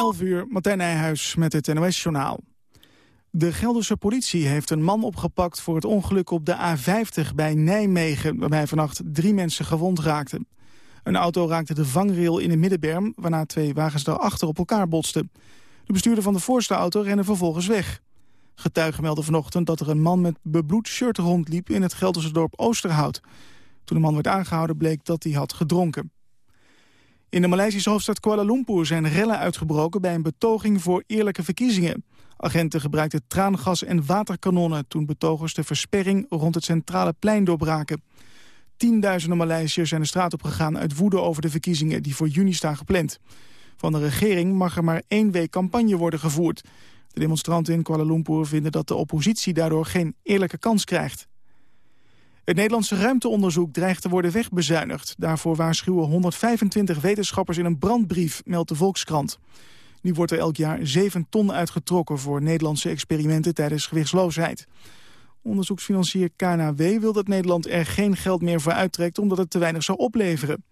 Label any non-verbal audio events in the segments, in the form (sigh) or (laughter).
11 uur, Martijn Nijhuis met het NOS-journaal. De Gelderse politie heeft een man opgepakt voor het ongeluk op de A50 bij Nijmegen... waarbij vannacht drie mensen gewond raakten. Een auto raakte de vangrail in de middenberm... waarna twee wagens daarachter op elkaar botsten. De bestuurder van de voorste auto rende vervolgens weg. Getuigen melden vanochtend dat er een man met bebloed shirt rondliep... in het Gelderse dorp Oosterhout. Toen de man werd aangehouden bleek dat hij had gedronken. In de Maleisische hoofdstad Kuala Lumpur zijn rellen uitgebroken... bij een betoging voor eerlijke verkiezingen. Agenten gebruikten traangas en waterkanonnen... toen betogers de versperring rond het centrale plein doorbraken. Tienduizenden Maleisiërs zijn de straat op gegaan uit woede over de verkiezingen die voor juni staan gepland. Van de regering mag er maar één week campagne worden gevoerd. De demonstranten in Kuala Lumpur vinden dat de oppositie daardoor geen eerlijke kans krijgt. Het Nederlandse ruimteonderzoek dreigt te worden wegbezuinigd. Daarvoor waarschuwen 125 wetenschappers in een brandbrief, meldt de Volkskrant. Nu wordt er elk jaar 7 ton uitgetrokken voor Nederlandse experimenten tijdens gewichtsloosheid. Onderzoeksfinancier KNW wil dat Nederland er geen geld meer voor uittrekt omdat het te weinig zou opleveren.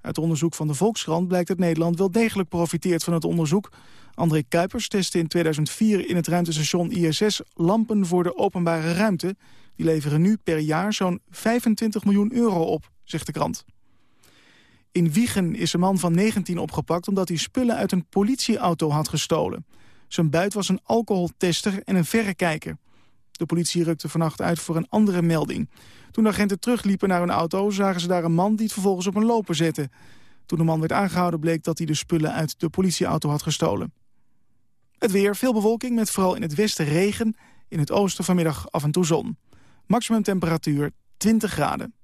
Uit onderzoek van de Volkskrant blijkt dat Nederland wel degelijk profiteert van het onderzoek. André Kuipers testte in 2004 in het ruimtestation ISS lampen voor de openbare ruimte. Die leveren nu per jaar zo'n 25 miljoen euro op, zegt de krant. In Wiegen is een man van 19 opgepakt omdat hij spullen uit een politieauto had gestolen. Zijn buit was een alcoholtester en een verrekijker. De politie rukte vannacht uit voor een andere melding. Toen de agenten terugliepen naar hun auto zagen ze daar een man die het vervolgens op een loper zette. Toen de man werd aangehouden bleek dat hij de spullen uit de politieauto had gestolen. Het weer, veel bewolking met vooral in het westen regen. In het oosten vanmiddag af en toe zon. Maximum temperatuur 20 graden.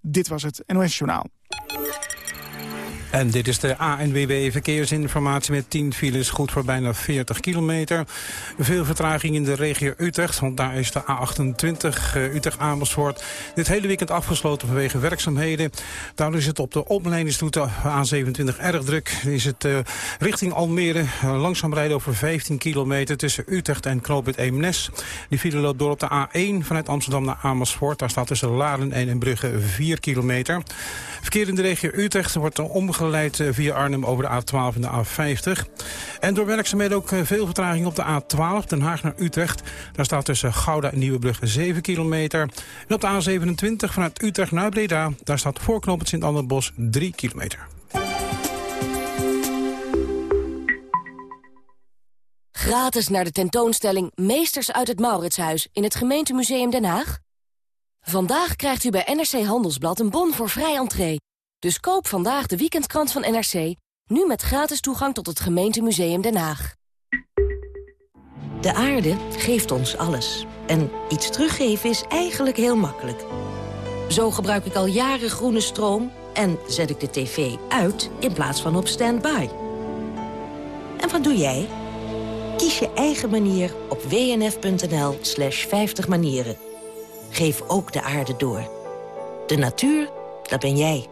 Dit was het NOS Journaal. En dit is de ANWB Verkeersinformatie met 10 files, goed voor bijna 40 kilometer. Veel vertraging in de regio Utrecht, want daar is de A28 uh, Utrecht-Amersfoort dit hele weekend afgesloten vanwege werkzaamheden. Daardoor is het op de opleidingsroute A27 erg druk. Is het uh, richting Almere uh, langzaam rijden over 15 kilometer tussen Utrecht en Knoopend Eemnes. Die file loopt door op de A1 vanuit Amsterdam naar Amersfoort. Daar staat tussen Laren en Brugge 4 kilometer. Verkeer in de regio Utrecht wordt omgeleid geleid eh, via Arnhem over de A12 en de A50. En door werkzaamheden ook eh, veel vertraging op de A12, Den Haag naar Utrecht. Daar staat tussen Gouda en Nieuwebrug 7 kilometer. En op de A27 vanuit Utrecht naar Breda, daar staat voorknopend Sint-Anderbos 3 kilometer. Gratis naar de tentoonstelling Meesters uit het Mauritshuis in het gemeentemuseum Den Haag? Vandaag krijgt u bij NRC Handelsblad een bon voor vrij entree. Dus koop vandaag de weekendkrant van NRC, nu met gratis toegang tot het gemeentemuseum Den Haag. De aarde geeft ons alles. En iets teruggeven is eigenlijk heel makkelijk. Zo gebruik ik al jaren groene stroom en zet ik de tv uit in plaats van op standby. En wat doe jij? Kies je eigen manier op wnf.nl slash 50 manieren. Geef ook de aarde door. De natuur, dat ben jij.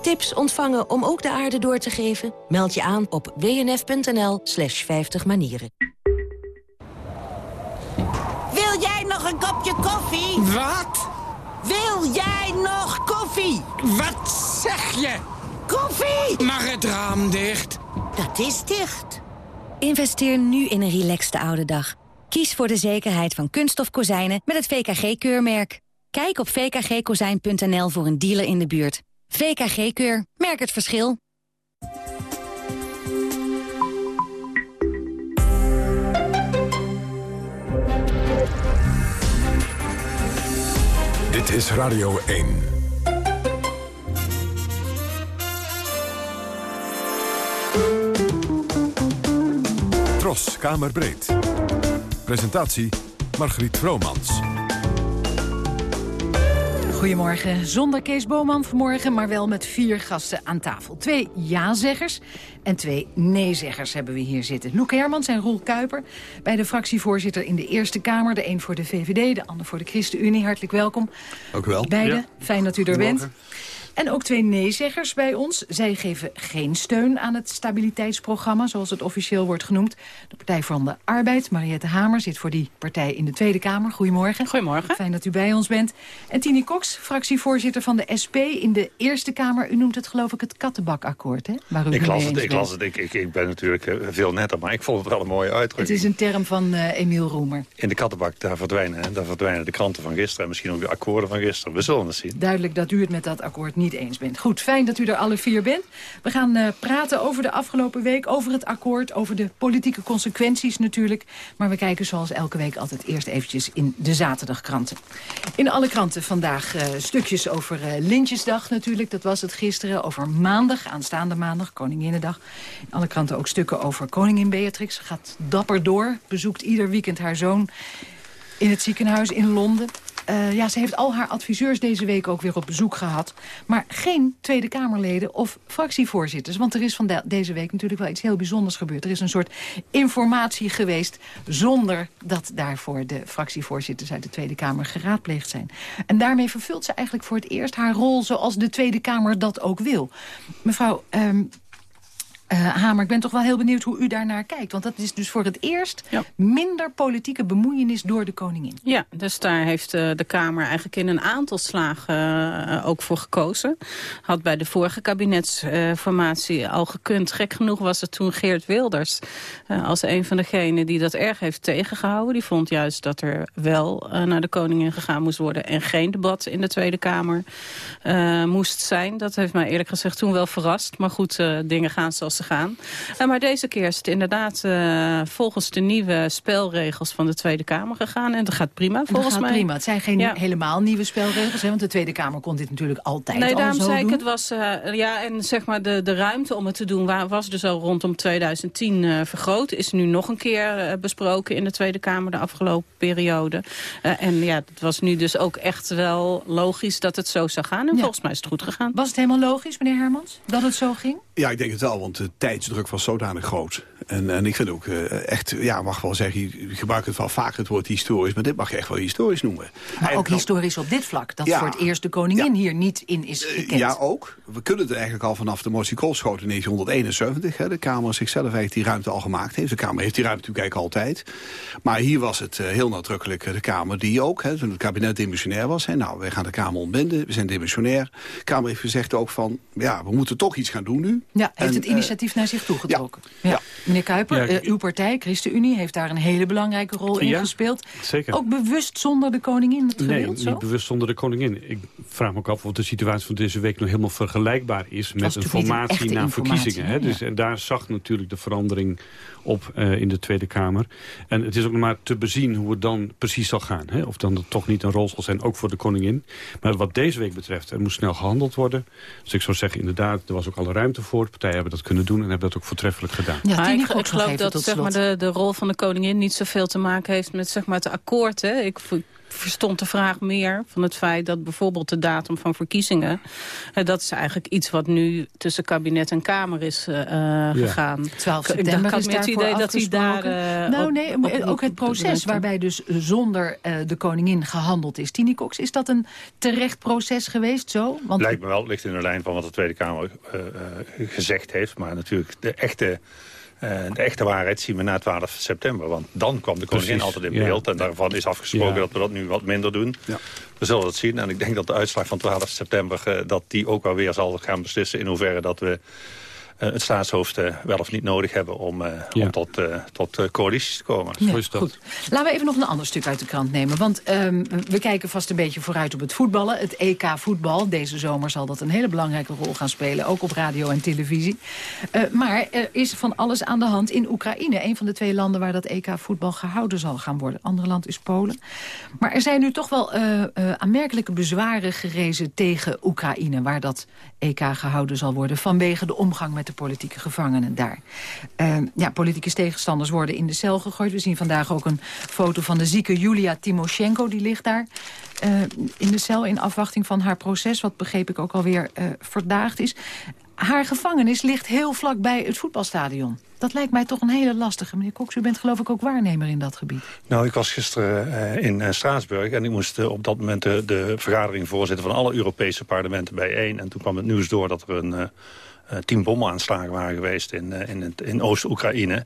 Tips ontvangen om ook de aarde door te geven? Meld je aan op wnf.nl slash 50 manieren. Wil jij nog een kopje koffie? Wat? Wil jij nog koffie? Wat zeg je? Koffie! Mag het raam dicht? Dat is dicht. Investeer nu in een relaxte oude dag. Kies voor de zekerheid van kunststof kozijnen met het VKG-keurmerk. Kijk op vkgkozijn.nl voor een dealer in de buurt. VKG-keur. Merk het verschil. Dit is Radio 1. Tros, Kamerbreed. Presentatie Margriet Vromans. Goedemorgen. Zonder Kees Boman vanmorgen, maar wel met vier gasten aan tafel. Twee ja-zeggers en twee nee-zeggers hebben we hier zitten. Loek Hermans en Roel Kuiper, bij de fractievoorzitter in de Eerste Kamer. De een voor de VVD, de ander voor de ChristenUnie. Hartelijk welkom. Ook wel. Beide, fijn dat u er bent. En ook twee nee-zeggers bij ons. Zij geven geen steun aan het stabiliteitsprogramma, zoals het officieel wordt genoemd. De Partij van de Arbeid, Mariette Hamer, zit voor die partij in de Tweede Kamer. Goedemorgen. Goedemorgen. Fijn dat u bij ons bent. En Tini Cox, fractievoorzitter van de SP in de Eerste Kamer. U noemt het geloof ik het kattenbakakkoord, hè? Waar u ik, het las het, ik las het. Ik, ik, ik ben natuurlijk eh, veel netter, maar ik vond het wel een mooie Het uitdrukking. is een term van eh, Emiel Roemer. In de kattenbak, daar verdwijnen, hè, daar verdwijnen de kranten van gisteren... en misschien ook de akkoorden van gisteren. We zullen het zien. Duidelijk dat u het met dat akkoord niet eens bent. Goed, fijn dat u er alle vier bent. We gaan eh, praten over de afgelopen week, over het akkoord... over de politieke consequenties natuurlijk. Maar we kijken zoals elke week altijd eerst eventjes in de zaterdagkranten. In alle kranten vandaag eh, stukjes over eh, Lintjesdag natuurlijk. Dat was het gisteren. Over maandag, aanstaande maandag, Koninginnedag. In alle kranten ook stukken over koningin Beatrix. Gaat dapper door, bezoekt ieder weekend haar zoon in het ziekenhuis in Londen. Eh, ja, ze heeft al haar adviseurs deze week ook weer op bezoek gehad. Maar geen Tweede Kamerleden of fractievoorzitters. Want er is van de- deze week natuurlijk wel iets heel bijzonders gebeurd. Er is een soort informatie geweest zonder dat daarvoor de fractievoorzitters uit de Tweede Kamer geraadpleegd zijn. En daarmee vervult ze eigenlijk voor het eerst haar rol zoals de Tweede Kamer dat ook wil. Mevrouw... ehm, eh, Hamer, ik ben toch wel heel benieuwd hoe u daarnaar kijkt. Want dat is dus voor het eerst minder politieke bemoeienis door de koningin. Ja, dus daar heeft eh, de Kamer eigenlijk in een aantal slagen eh, ook voor gekozen. Had bij de vorige kabinetsformatie al gekund. Gek genoeg was het toen Geert Wilders als een van degenen die dat erg heeft tegengehouden. Die vond juist dat er wel naar de koningin gegaan moest worden... en geen debat in de Tweede Kamer moest zijn. Dat heeft mij eerlijk gezegd toen wel verrast. Maar goed, dingen gaan zoals Eh, maar deze keer is het inderdaad eh, volgens de nieuwe spelregels van de Tweede Kamer gegaan. En dat gaat prima En dat volgens gaat mij. prima. Het zijn geen Ja. helemaal nieuwe spelregels. Hè, want de Tweede Kamer kon dit natuurlijk altijd Nee, al daarom zo zei ik, het was, eh, ja, en zeg maar de, de ruimte om het te doen wa- was dus al rondom 2010 eh, vergroot. Is nu nog een keer besproken in de Tweede Kamer de afgelopen periode. En ja, het was nu dus ook echt wel logisch dat het zo zou gaan. En Ja. volgens mij is het goed gegaan. Was het helemaal logisch, meneer Hermans, dat het zo ging? Ja, ik denk het wel, want de tijdsdruk was zodanig groot. En, en ik vind ook eh, echt, ja, mag wel zeggen, je gebruikt het wel vaak het woord historisch... maar dit mag je echt wel historisch noemen. Maar ook historisch op dit vlak. Dat Ja. voor het eerst de koningin hier niet in is gekend. Ja, ook. We kunnen het eigenlijk al vanaf de motie Koolschoot in 1971. Hè, de Kamer zichzelf eigenlijk die ruimte al gemaakt heeft. De Kamer heeft die ruimte natuurlijk eigenlijk altijd. Maar hier was het eh, heel nadrukkelijk eh, de Kamer die ook, hè, toen het kabinet demissionair was... Hè, nou, wij gaan de Kamer ontbinden, we zijn demissionair. De Kamer heeft gezegd ook van, ja, we moeten toch iets gaan doen nu. Ja, heeft En, het eh, initiatief naar zich toegetrokken. Ja. Meneer Kuiper, Ja, eh, uw partij, ChristenUnie, heeft daar een hele belangrijke rol in gespeeld. zeker. Ook bewust zonder de koningin het Nee, niet bewust zonder de koningin. Ik vraag me ook af of de situatie van deze week nog helemaal vergelijkbaar is... met een formatie na verkiezingen. Hè? hè? Dus, en daar zag natuurlijk de verandering op eh, in de Tweede Kamer. En het is ook nog maar te bezien hoe het dan precies zal gaan. Hè? Of dan toch niet een rol zal zijn, ook voor de koningin. Maar wat deze week betreft, er moest snel gehandeld worden. Dus ik zou zeggen, inderdaad, er was ook alle ruimte voor. De partijen hebben dat kunnen doen en hebben dat ook voortreffelijk gedaan. Ja, maar ik, ik geloof dat zeg maar, de, de rol van de koningin niet zoveel te maken heeft met zeg maar, het akkoord. Hè. Ik v- verstond de vraag meer van het feit dat bijvoorbeeld de datum van verkiezingen... eh, dat is eigenlijk iets wat nu tussen kabinet en Kamer is eh, eh, gegaan. 12 Ik- ik september is het idee dat hij daar... nou op- nee, op- ook het proces waarbij dus zonder eh, de koningin gehandeld is. Tini Cox, is dat een terecht proces geweest zo? Want Lijkt me wel, het ligt in de lijn van wat de Tweede Kamer eh, eh, gezegd heeft. Maar natuurlijk, de echte, de echte waarheid zien we na 12 september. Want dan kwam de koningin Precies, altijd in beeld. En daarvan is afgesproken dat we dat nu wat minder doen. We zullen het zien. En ik denk dat de uitslag van 12 september... eh, dat die ook wel weer zal gaan beslissen in hoeverre dat we... eh, het staatshoofd eh, wel of niet nodig hebben om, eh, om tot, eh, tot eh, coalities te komen. Ja, goed. Laten we even nog een ander stuk uit de krant nemen. Want ehm, we kijken vast een beetje vooruit op het voetballen. Het EK voetbal. Deze zomer zal dat een hele belangrijke rol gaan spelen. Ook op radio en televisie. Eh, maar er is van alles aan de hand in Oekraïne. Een van de twee landen waar dat EK voetbal gehouden zal gaan worden. Andere land is Polen. Maar er zijn nu toch wel eh, eh, aanmerkelijke bezwaren gerezen tegen Oekraïne. Waar dat EK gehouden zal worden. Vanwege de omgang met politieke gevangenen daar. Eh, ja, politieke tegenstanders worden in de cel gegooid. We zien vandaag ook een foto van de zieke Julia Timoshenko. Die ligt daar eh, in de cel in afwachting van haar proces... wat begreep ik ook alweer uh, verdaagd is. Haar gevangenis ligt heel vlak bij het voetbalstadion. Dat lijkt mij toch een hele lastige. Meneer Cox, u bent geloof ik ook waarnemer in dat gebied. Nou, ik was gisteren uh, in Straatsburg... en ik moest op dat moment de, de, vergadering voorzitten... van alle Europese parlementen bijeen. En toen kwam het nieuws door dat er een tien bomaanslagen waren geweest in, in, in Oost-Oekraïne.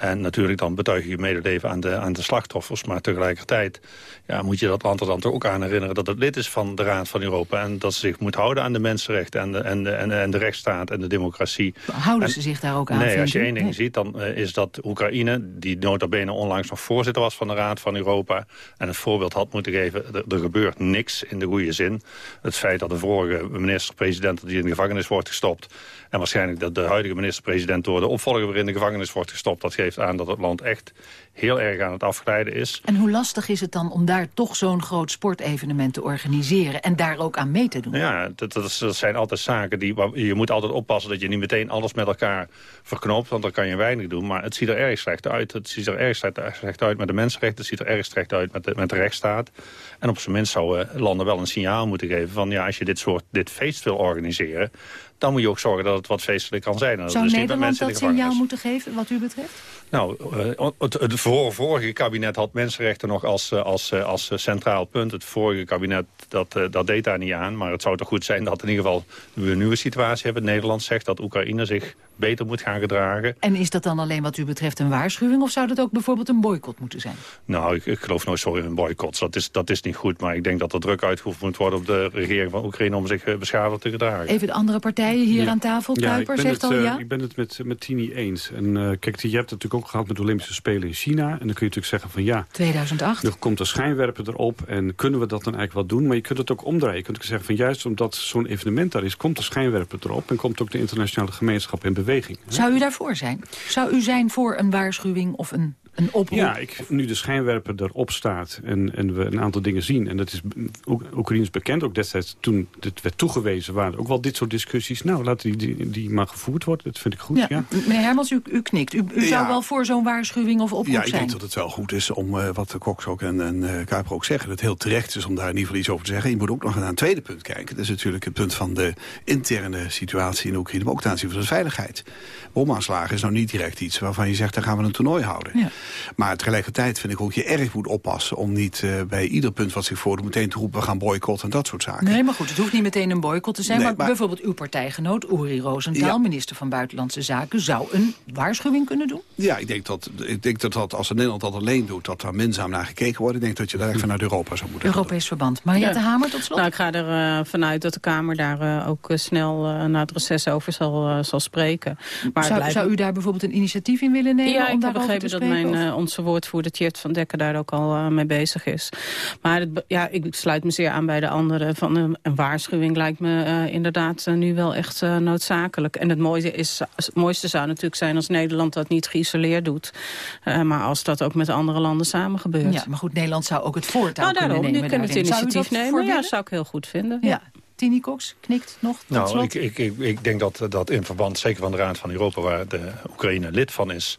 En natuurlijk dan betuig je je medeleven aan de, aan de slachtoffers. Maar tegelijkertijd ja, moet je dat land er dan toch ook aan herinneren... dat het lid is van de Raad van Europa... en dat ze zich moet houden aan de mensenrechten en de, en de, en, en de rechtsstaat en de democratie. Houden ze zich daar ook aan? Nee, als je één ding ziet, dan uh, is dat Oekraïne... die nota bene onlangs nog voorzitter was van de Raad van Europa... en het voorbeeld had moeten geven, er, er gebeurt niks in de goede zin. Het feit dat de vorige minister-president die in de gevangenis wordt gestopt... en waarschijnlijk dat de huidige minister-president door de opvolger weer in de gevangenis wordt gestopt... dat geeft aan dat het land echt heel erg aan het afglijden is. En hoe lastig is het dan om daar toch zo'n groot sportevenement te organiseren... en daar ook aan mee te doen? Ja, dat, dat, zijn altijd zaken die... Je moet altijd oppassen dat je niet meteen alles met elkaar verknoopt... want dan kan je weinig doen, maar het ziet er erg slecht uit. Het ziet er erg slecht uit met de mensenrechten, het ziet er erg slecht uit met de, met de rechtsstaat. En op zijn minst zouden landen wel een signaal moeten geven van... ja, als je dit soort dit feest wil organiseren dan moet je ook zorgen dat het wat feestelijk kan zijn. Zou dus Nederland dat signaal moeten geven, wat u betreft? Nou, uh, het, het vorige kabinet had mensenrechten nog als, eh, als, eh, als centraal punt. Het vorige kabinet dat, dat deed daar niet aan. Maar het zou toch goed zijn dat in ieder geval we een nieuwe situatie hebben. Nederland zegt dat Oekraïne zich beter moet gaan gedragen. En is dat dan alleen wat u betreft een waarschuwing... of zou dat ook bijvoorbeeld een boycott moeten zijn? Nou, ik, ik geloof nooit zo in een boycott. Dat is, dat is niet goed. Maar ik denk dat er druk uitgeoefend moet worden op de regering van Oekraïne... om zich beschadigd te gedragen. Even de andere partijen hier aan tafel. Kuiper zegt het, al ja? ik ben het met, met Tini eens. En uh, kijk, je hebt het natuurlijk ook gehad met de Olympische Spelen in China. En dan kun je natuurlijk zeggen van ja... 2008. Er komt een schijnwerper erop en kunnen we dat dan eigenlijk wat doen? Maar je kunt het ook omdraaien. Je kunt ook zeggen van juist omdat zo'n evenement daar is... komt de schijnwerper erop en komt ook de internationale gemeenschap in beweging. Zou u daarvoor zijn? Zou u zijn voor een waarschuwing of een een oproep? Ja, ik, nu de schijnwerper erop staat en, en we een aantal dingen zien... en dat is Oekraïens bekend, ook destijds toen het werd toegewezen... waren ook wel dit soort discussies. Nou, laten die, die, die maar gevoerd worden, dat vind ik goed. Ja. Meneer Hermans, u, u knikt. U, u zou wel voor zo'n waarschuwing of oproep zijn? Ja, ik denk dat het wel goed is om, uh, wat de Cox ook en, en uh, Kuiper ook zeggen... dat het heel terecht is om daar in ieder geval iets over te zeggen. Je moet ook nog naar een tweede punt kijken. Dat is natuurlijk het punt van de interne situatie in Oekraïne... maar ook ten aanzien van de veiligheid. Bomaanslagen is nou niet direct iets waarvan je zegt... daar gaan we een toernooi houden. Ja. Maar tegelijkertijd vind ik ook je erg moet oppassen... om niet uh, bij ieder punt wat zich voordoet meteen te roepen... we gaan boycotten en dat soort zaken. Nee, maar goed, het hoeft niet meteen een boycott te zijn. Nee, maar, maar, bijvoorbeeld uw partijgenoot Uri Rosenthal... Ja. minister van Buitenlandse Zaken, zou een waarschuwing kunnen doen? Ja, ik denk dat, ik denk dat, dat als Nederland dat alleen doet... dat daar minzaam naar gekeken wordt. Ik denk dat je daar echt vanuit Europa zou moeten Europees verband. Mariette ja. Hamer, tot slot? Nou, ik ga er uh, vanuit dat de Kamer daar uh, ook snel na het reces over zal, zal spreken. Maar zou, zou u daar bijvoorbeeld een initiatief in willen nemen? Ja, om ik heb begrepen dat mijn, onze woordvoerder Tjert van Dekker daar ook al uh, mee bezig is. Maar het, ja, ik sluit me zeer aan bij de anderen. Van een, een waarschuwing lijkt me uh, inderdaad uh, nu wel echt noodzakelijk. En het mooiste, is, het mooiste zou natuurlijk zijn als Nederland dat niet geïsoleerd doet. maar als dat ook met andere landen samen gebeurt. Ja, maar goed, Nederland zou ook het voortouw nou, daarom, kunnen nemen. Nu kunnen het initiatief nemen. Ja, dat zou ik heel goed vinden. Ja. Tini Cox knikt nog Nou, ik, ik, ik, ik denk dat, dat in verband, zeker van de Raad van Europa... waar de Oekraïne lid van is...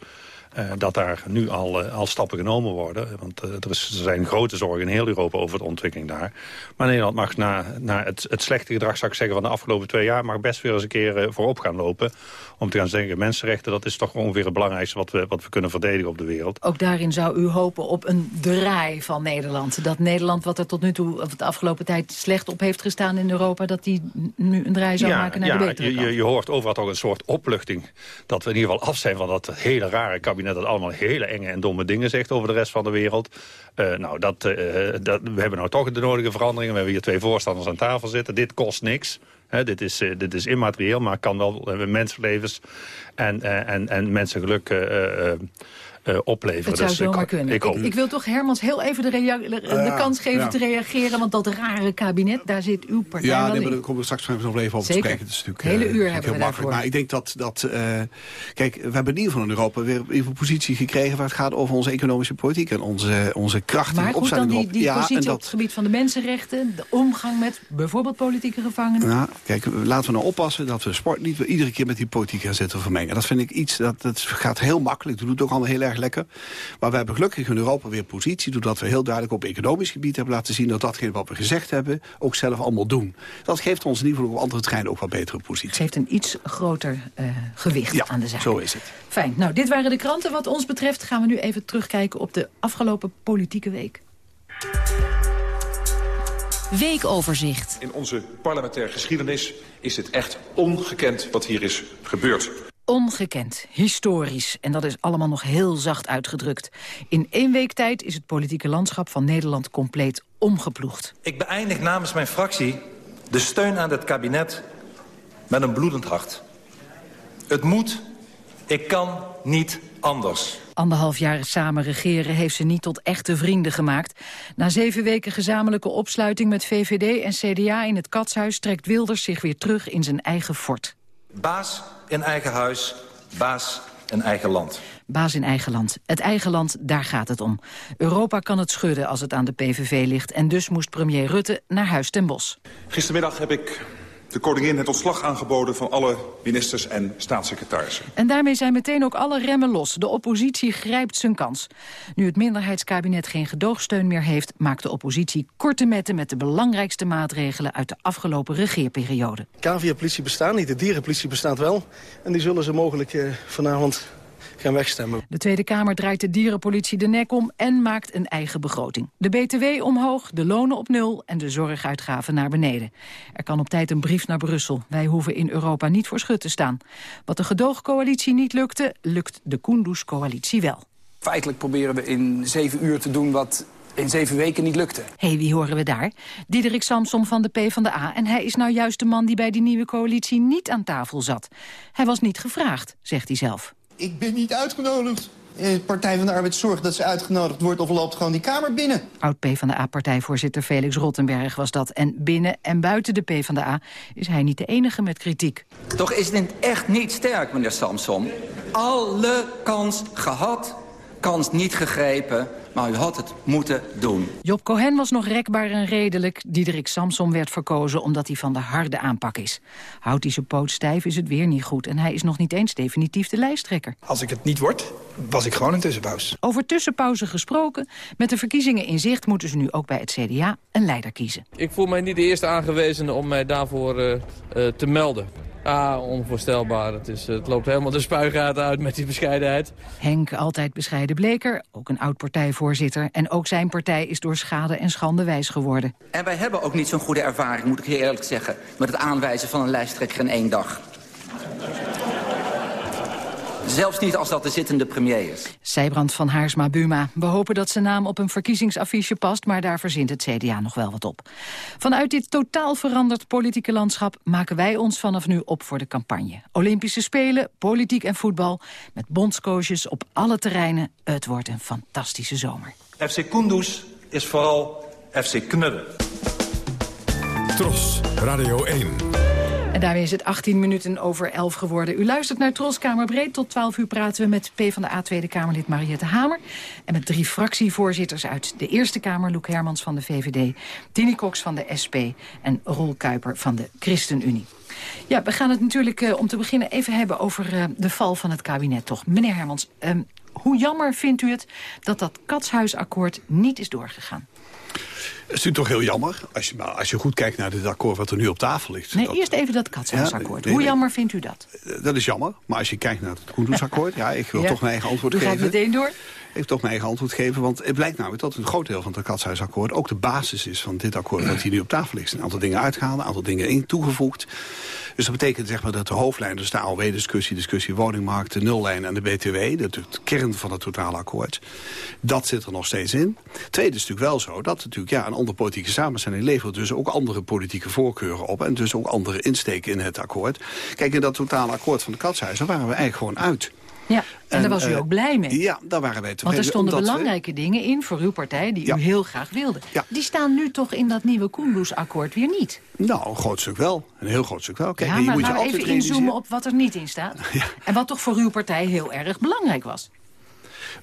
Uh, dat daar nu al, uh, al stappen genomen worden. Want uh, er, is, er, zijn grote zorgen in heel Europa over de ontwikkeling daar. Maar Nederland mag na, na het, het, slechte gedrag, zou ik zeggen, van de afgelopen twee jaar... mag best weer eens een keer voorop gaan lopen. Om te gaan zeggen, mensenrechten, dat is toch ongeveer het belangrijkste... wat we, wat we kunnen verdedigen op de wereld. Ook daarin zou u hopen op een draai van Nederland. Dat Nederland, wat er tot nu toe of de afgelopen tijd slecht op heeft gestaan in Europa... dat die nu een draai zou ja, maken naar ja, de betere je, je, je hoort overal toch een soort opluchting... dat we in ieder geval af zijn van dat hele rare kabinet kabinet dat allemaal hele enge en domme dingen zegt over de rest van de wereld. Uh, nou, dat, uh, dat, we hebben nou toch de nodige veranderingen. We hebben hier twee voorstanders aan tafel zitten. Dit kost niks. Dit, is, uh, dit is immaterieel, maar kan wel mensenlevens en, en, en mensengeluk uh, opleveren. Het zou dus zomaar ik, kunnen. Ik, Ik, ik, wil toch Hermans heel even de, de, de kans geven ja. te reageren. Want dat rare kabinet, daar zit uw partij Ja, wel nee, in. maar daar komen we straks nog even over Zeker. te spreken. Het is natuurlijk, Hele uh, uur heel hebben we makkelijk. daarvoor. Maar ik denk dat... dat uh, kijk, we hebben in ieder geval in Europa weer een positie gekregen... waar het gaat over onze economische politiek en onze, onze kracht Maar en goed, dan die, die ja, positie en dat, op het gebied van de mensenrechten... de omgang met bijvoorbeeld politieke gevangenen. Ja, kijk, laten we nou oppassen dat we sport niet iedere keer met die politiek gaan zitten vermengen. Dat vind ik iets, dat, dat gaat heel makkelijk. Dat doet ook allemaal heel erg erg lekker. Maar we hebben gelukkig in Europa weer positie... doordat we heel duidelijk op economisch gebied hebben laten zien... dat datgene wat we gezegd hebben ook zelf allemaal doen. Dat geeft ons in ieder geval op andere terreinen ook wat betere positie. Het geeft een iets groter uh, gewicht aan de zaak. zo is het. Fijn. Nou, dit waren de kranten. Wat ons betreft gaan we nu even terugkijken op de afgelopen politieke week. Weekoverzicht. In onze parlementaire geschiedenis is het echt ongekend wat hier is gebeurd. Ongekend, historisch. En dat is allemaal nog heel zacht uitgedrukt. In één week tijd is het politieke landschap van Nederland compleet omgeploegd. Ik beëindig namens mijn fractie de steun aan het kabinet met een bloedend hart. Het moet, ik kan niet anders. Anderhalf jaar samen regeren heeft ze niet tot echte vrienden gemaakt. Na zeven weken gezamenlijke opsluiting met VVD en CDA in het Katshuis... trekt Wilders zich weer terug in zijn eigen fort. Baas in eigen huis, baas in eigen land. Baas in eigen land. Het eigen land, daar gaat het om. Europa kan het schudden als het aan de PVV ligt. En dus moest premier Rutte naar Huis ten Bos. Gistermiddag heb ik de koningin het ontslag aangeboden van alle ministers en staatssecretarissen. En daarmee zijn meteen ook alle remmen los. De oppositie grijpt zijn kans. Nu het minderheidskabinet geen gedoogsteun meer heeft... maakt de oppositie korte metten met de belangrijkste maatregelen... uit de afgelopen regeerperiode. KVA-politie bestaat niet, de dierenpolitie bestaat wel. En die zullen ze mogelijk eh, vanavond gaan wegstemmen. De Tweede Kamer draait de dierenpolitie de nek om en maakt een eigen begroting. De BTW omhoog, de lonen op nul en de zorguitgaven naar beneden. Er kan op tijd een brief naar Brussel. Wij hoeven in Europa niet voor schut te staan. Wat de gedoogcoalitie niet lukte, lukt de Kunduz-coalitie wel. Feitelijk proberen we in zeven uur te doen wat in zeven weken niet lukte. Hé, hey, wie horen we daar? Diederik Samsom van de PvdA. En hij is nou juist de man die bij die nieuwe coalitie niet aan tafel zat. Hij was niet gevraagd, zegt hij zelf ik ben niet uitgenodigd. De eh, Partij van de Arbeid zorgt dat ze uitgenodigd wordt of loopt gewoon die Kamer binnen. Oud-PVDA-partijvoorzitter Felix Rottenberg was dat. En binnen en buiten de PvdA is hij niet de enige met kritiek. Toch is dit echt niet sterk, meneer Samson. Alle kans gehad, kans niet gegrepen maar u had het moeten doen. Job Cohen was nog rekbaar en redelijk. Diederik Samson werd verkozen omdat hij van de harde aanpak is. Houdt hij zijn poot stijf is het weer niet goed... en hij is nog niet eens definitief de lijsttrekker. Als ik het niet word, was ik gewoon een tussenpauze. Over tussenpauze gesproken. Met de verkiezingen in zicht moeten ze nu ook bij het CDA een leider kiezen. Ik voel mij niet de eerste aangewezen om mij daarvoor uh, uh, te melden. Ah, onvoorstelbaar. Het, is, het loopt helemaal de spuigaten uit met die bescheidenheid. Henk, altijd bescheiden Bleker, ook een oud-partijvoorzitter. En ook zijn partij is door schade en schande wijs geworden. En wij hebben ook niet zo'n goede ervaring, moet ik heel eerlijk zeggen... met het aanwijzen van een lijsttrekker in één dag. Zelfs niet als dat de zittende premier is. Zijbrand van Haarsma-Buma. We hopen dat zijn naam op een verkiezingsaffiche past... maar daar verzint het CDA nog wel wat op. Vanuit dit totaal veranderd politieke landschap... maken wij ons vanaf nu op voor de campagne. Olympische Spelen, politiek en voetbal... met bondscoaches op alle terreinen. Het wordt een fantastische zomer. FC Kunduz is vooral FC Knudden. Tros, Radio 1. En daarmee is het 18 minuten over 11 geworden. U luistert naar Troskamer Breed. Tot 12 uur praten we met PvdA Tweede Kamerlid Mariette Hamer. En met drie fractievoorzitters uit de Eerste Kamer. Loek Hermans van de VVD, Tini Cox van de SP en Roel Kuiper van de ChristenUnie. Ja, we gaan het natuurlijk uh, om te beginnen even hebben over uh, de val van het kabinet toch. Meneer Hermans, um, hoe jammer vindt u het dat dat katshuisakkoord niet is doorgegaan? Het is natuurlijk toch heel jammer, als je, als je goed kijkt naar dit akkoord wat er nu op tafel ligt. Nee, eerst even dat katshuisakkoord. Hoe jammer vindt u dat? Dat is jammer, maar als je kijkt naar het Koendersakkoord... ja, ik wil toch mijn eigen antwoord u geven. U gaat meteen door? Ik toch mijn eigen antwoord geven, want het blijkt namelijk dat een groot deel van het katshuisakkoord ook de basis is van dit akkoord wat hier nu op tafel ligt. Een aantal dingen uitgehaald, een aantal dingen in toegevoegd. Dus dat betekent zeg maar, dat de hoofdlijn, dus de AOW-discussie, discussie woningmarkt, de nullijn en de BTW, dat het kern van het totale akkoord, dat zit er nog steeds in. Tweede is natuurlijk wel zo dat natuurlijk ja, een andere politieke samenstelling levert dus ook andere politieke voorkeuren op en dus ook andere insteken in het akkoord. Kijk, in dat totale akkoord van de katshuizen waren we eigenlijk gewoon uit. Ja, en, en daar was u uh, ook blij mee. Ja, daar waren wij tevreden. Want er stonden belangrijke we... dingen in voor uw partij die ja. u heel graag wilde. Ja. Die staan nu toch in dat nieuwe Koendersakkoord weer niet? Nou, een groot stuk wel. Een heel groot stuk wel. Kijk, ja, maar laten we even inzoomen op wat er niet in staat. (laughs) ja. En wat toch voor uw partij heel erg belangrijk was.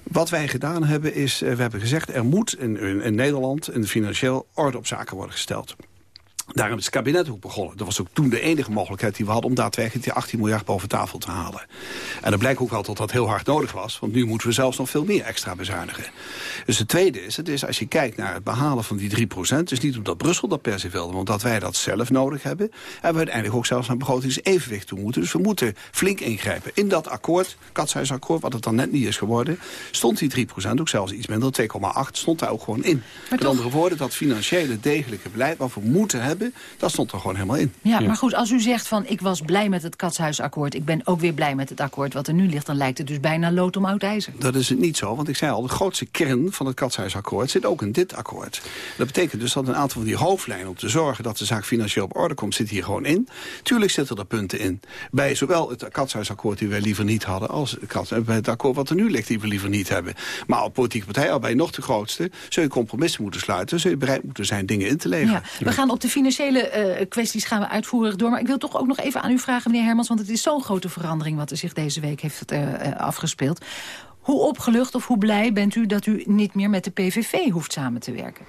Wat wij gedaan hebben is, uh, we hebben gezegd... er moet in, in, in Nederland een financieel orde op zaken worden gesteld. Daarom is het kabinet ook begonnen. Dat was ook toen de enige mogelijkheid die we hadden... om daadwerkelijk die 18 miljard boven tafel te halen. En dan blijkt ook wel dat dat heel hard nodig was. Want nu moeten we zelfs nog veel meer extra bezuinigen. Dus het tweede is, het is als je kijkt naar het behalen van die 3 procent... is niet omdat Brussel dat per se wilde, want dat wij dat zelf nodig hebben... en we uiteindelijk ook zelfs naar begrotingsevenwicht toe moeten. Dus we moeten flink ingrijpen. In dat akkoord, katshuisakkoord, wat het dan net niet is geworden... stond die 3 procent, ook zelfs iets minder, 2,8, stond daar ook gewoon in. Met andere woorden, dat financiële degelijke beleid... wat we moeten hebben dat stond er gewoon helemaal in. Ja, maar goed, als u zegt van ik was blij met het katshuisakkoord... ik ben ook weer blij met het akkoord wat er nu ligt... dan lijkt het dus bijna lood om oud ijzer. Dat is het niet zo, want ik zei al, de grootste kern van het katshuisakkoord... zit ook in dit akkoord. Dat betekent dus dat een aantal van die hoofdlijnen... om te zorgen dat de zaak financieel op orde komt, zit hier gewoon in. Tuurlijk zitten er punten in. Bij zowel het katshuisakkoord die wij liever niet hadden... als het, bij het akkoord wat er nu ligt die we liever niet hebben. Maar op politieke partij, al bij nog de grootste... zul je compromissen moeten sluiten, zul je bereid moeten zijn dingen in te leveren. Ja, we gaan op de financiële financiële uh, kwesties gaan we uitvoerig door. Maar ik wil toch ook nog even aan u vragen, meneer Hermans... want het is zo'n grote verandering wat er zich deze week heeft uh, afgespeeld. Hoe opgelucht of hoe blij bent u dat u niet meer met de PVV hoeft samen te werken?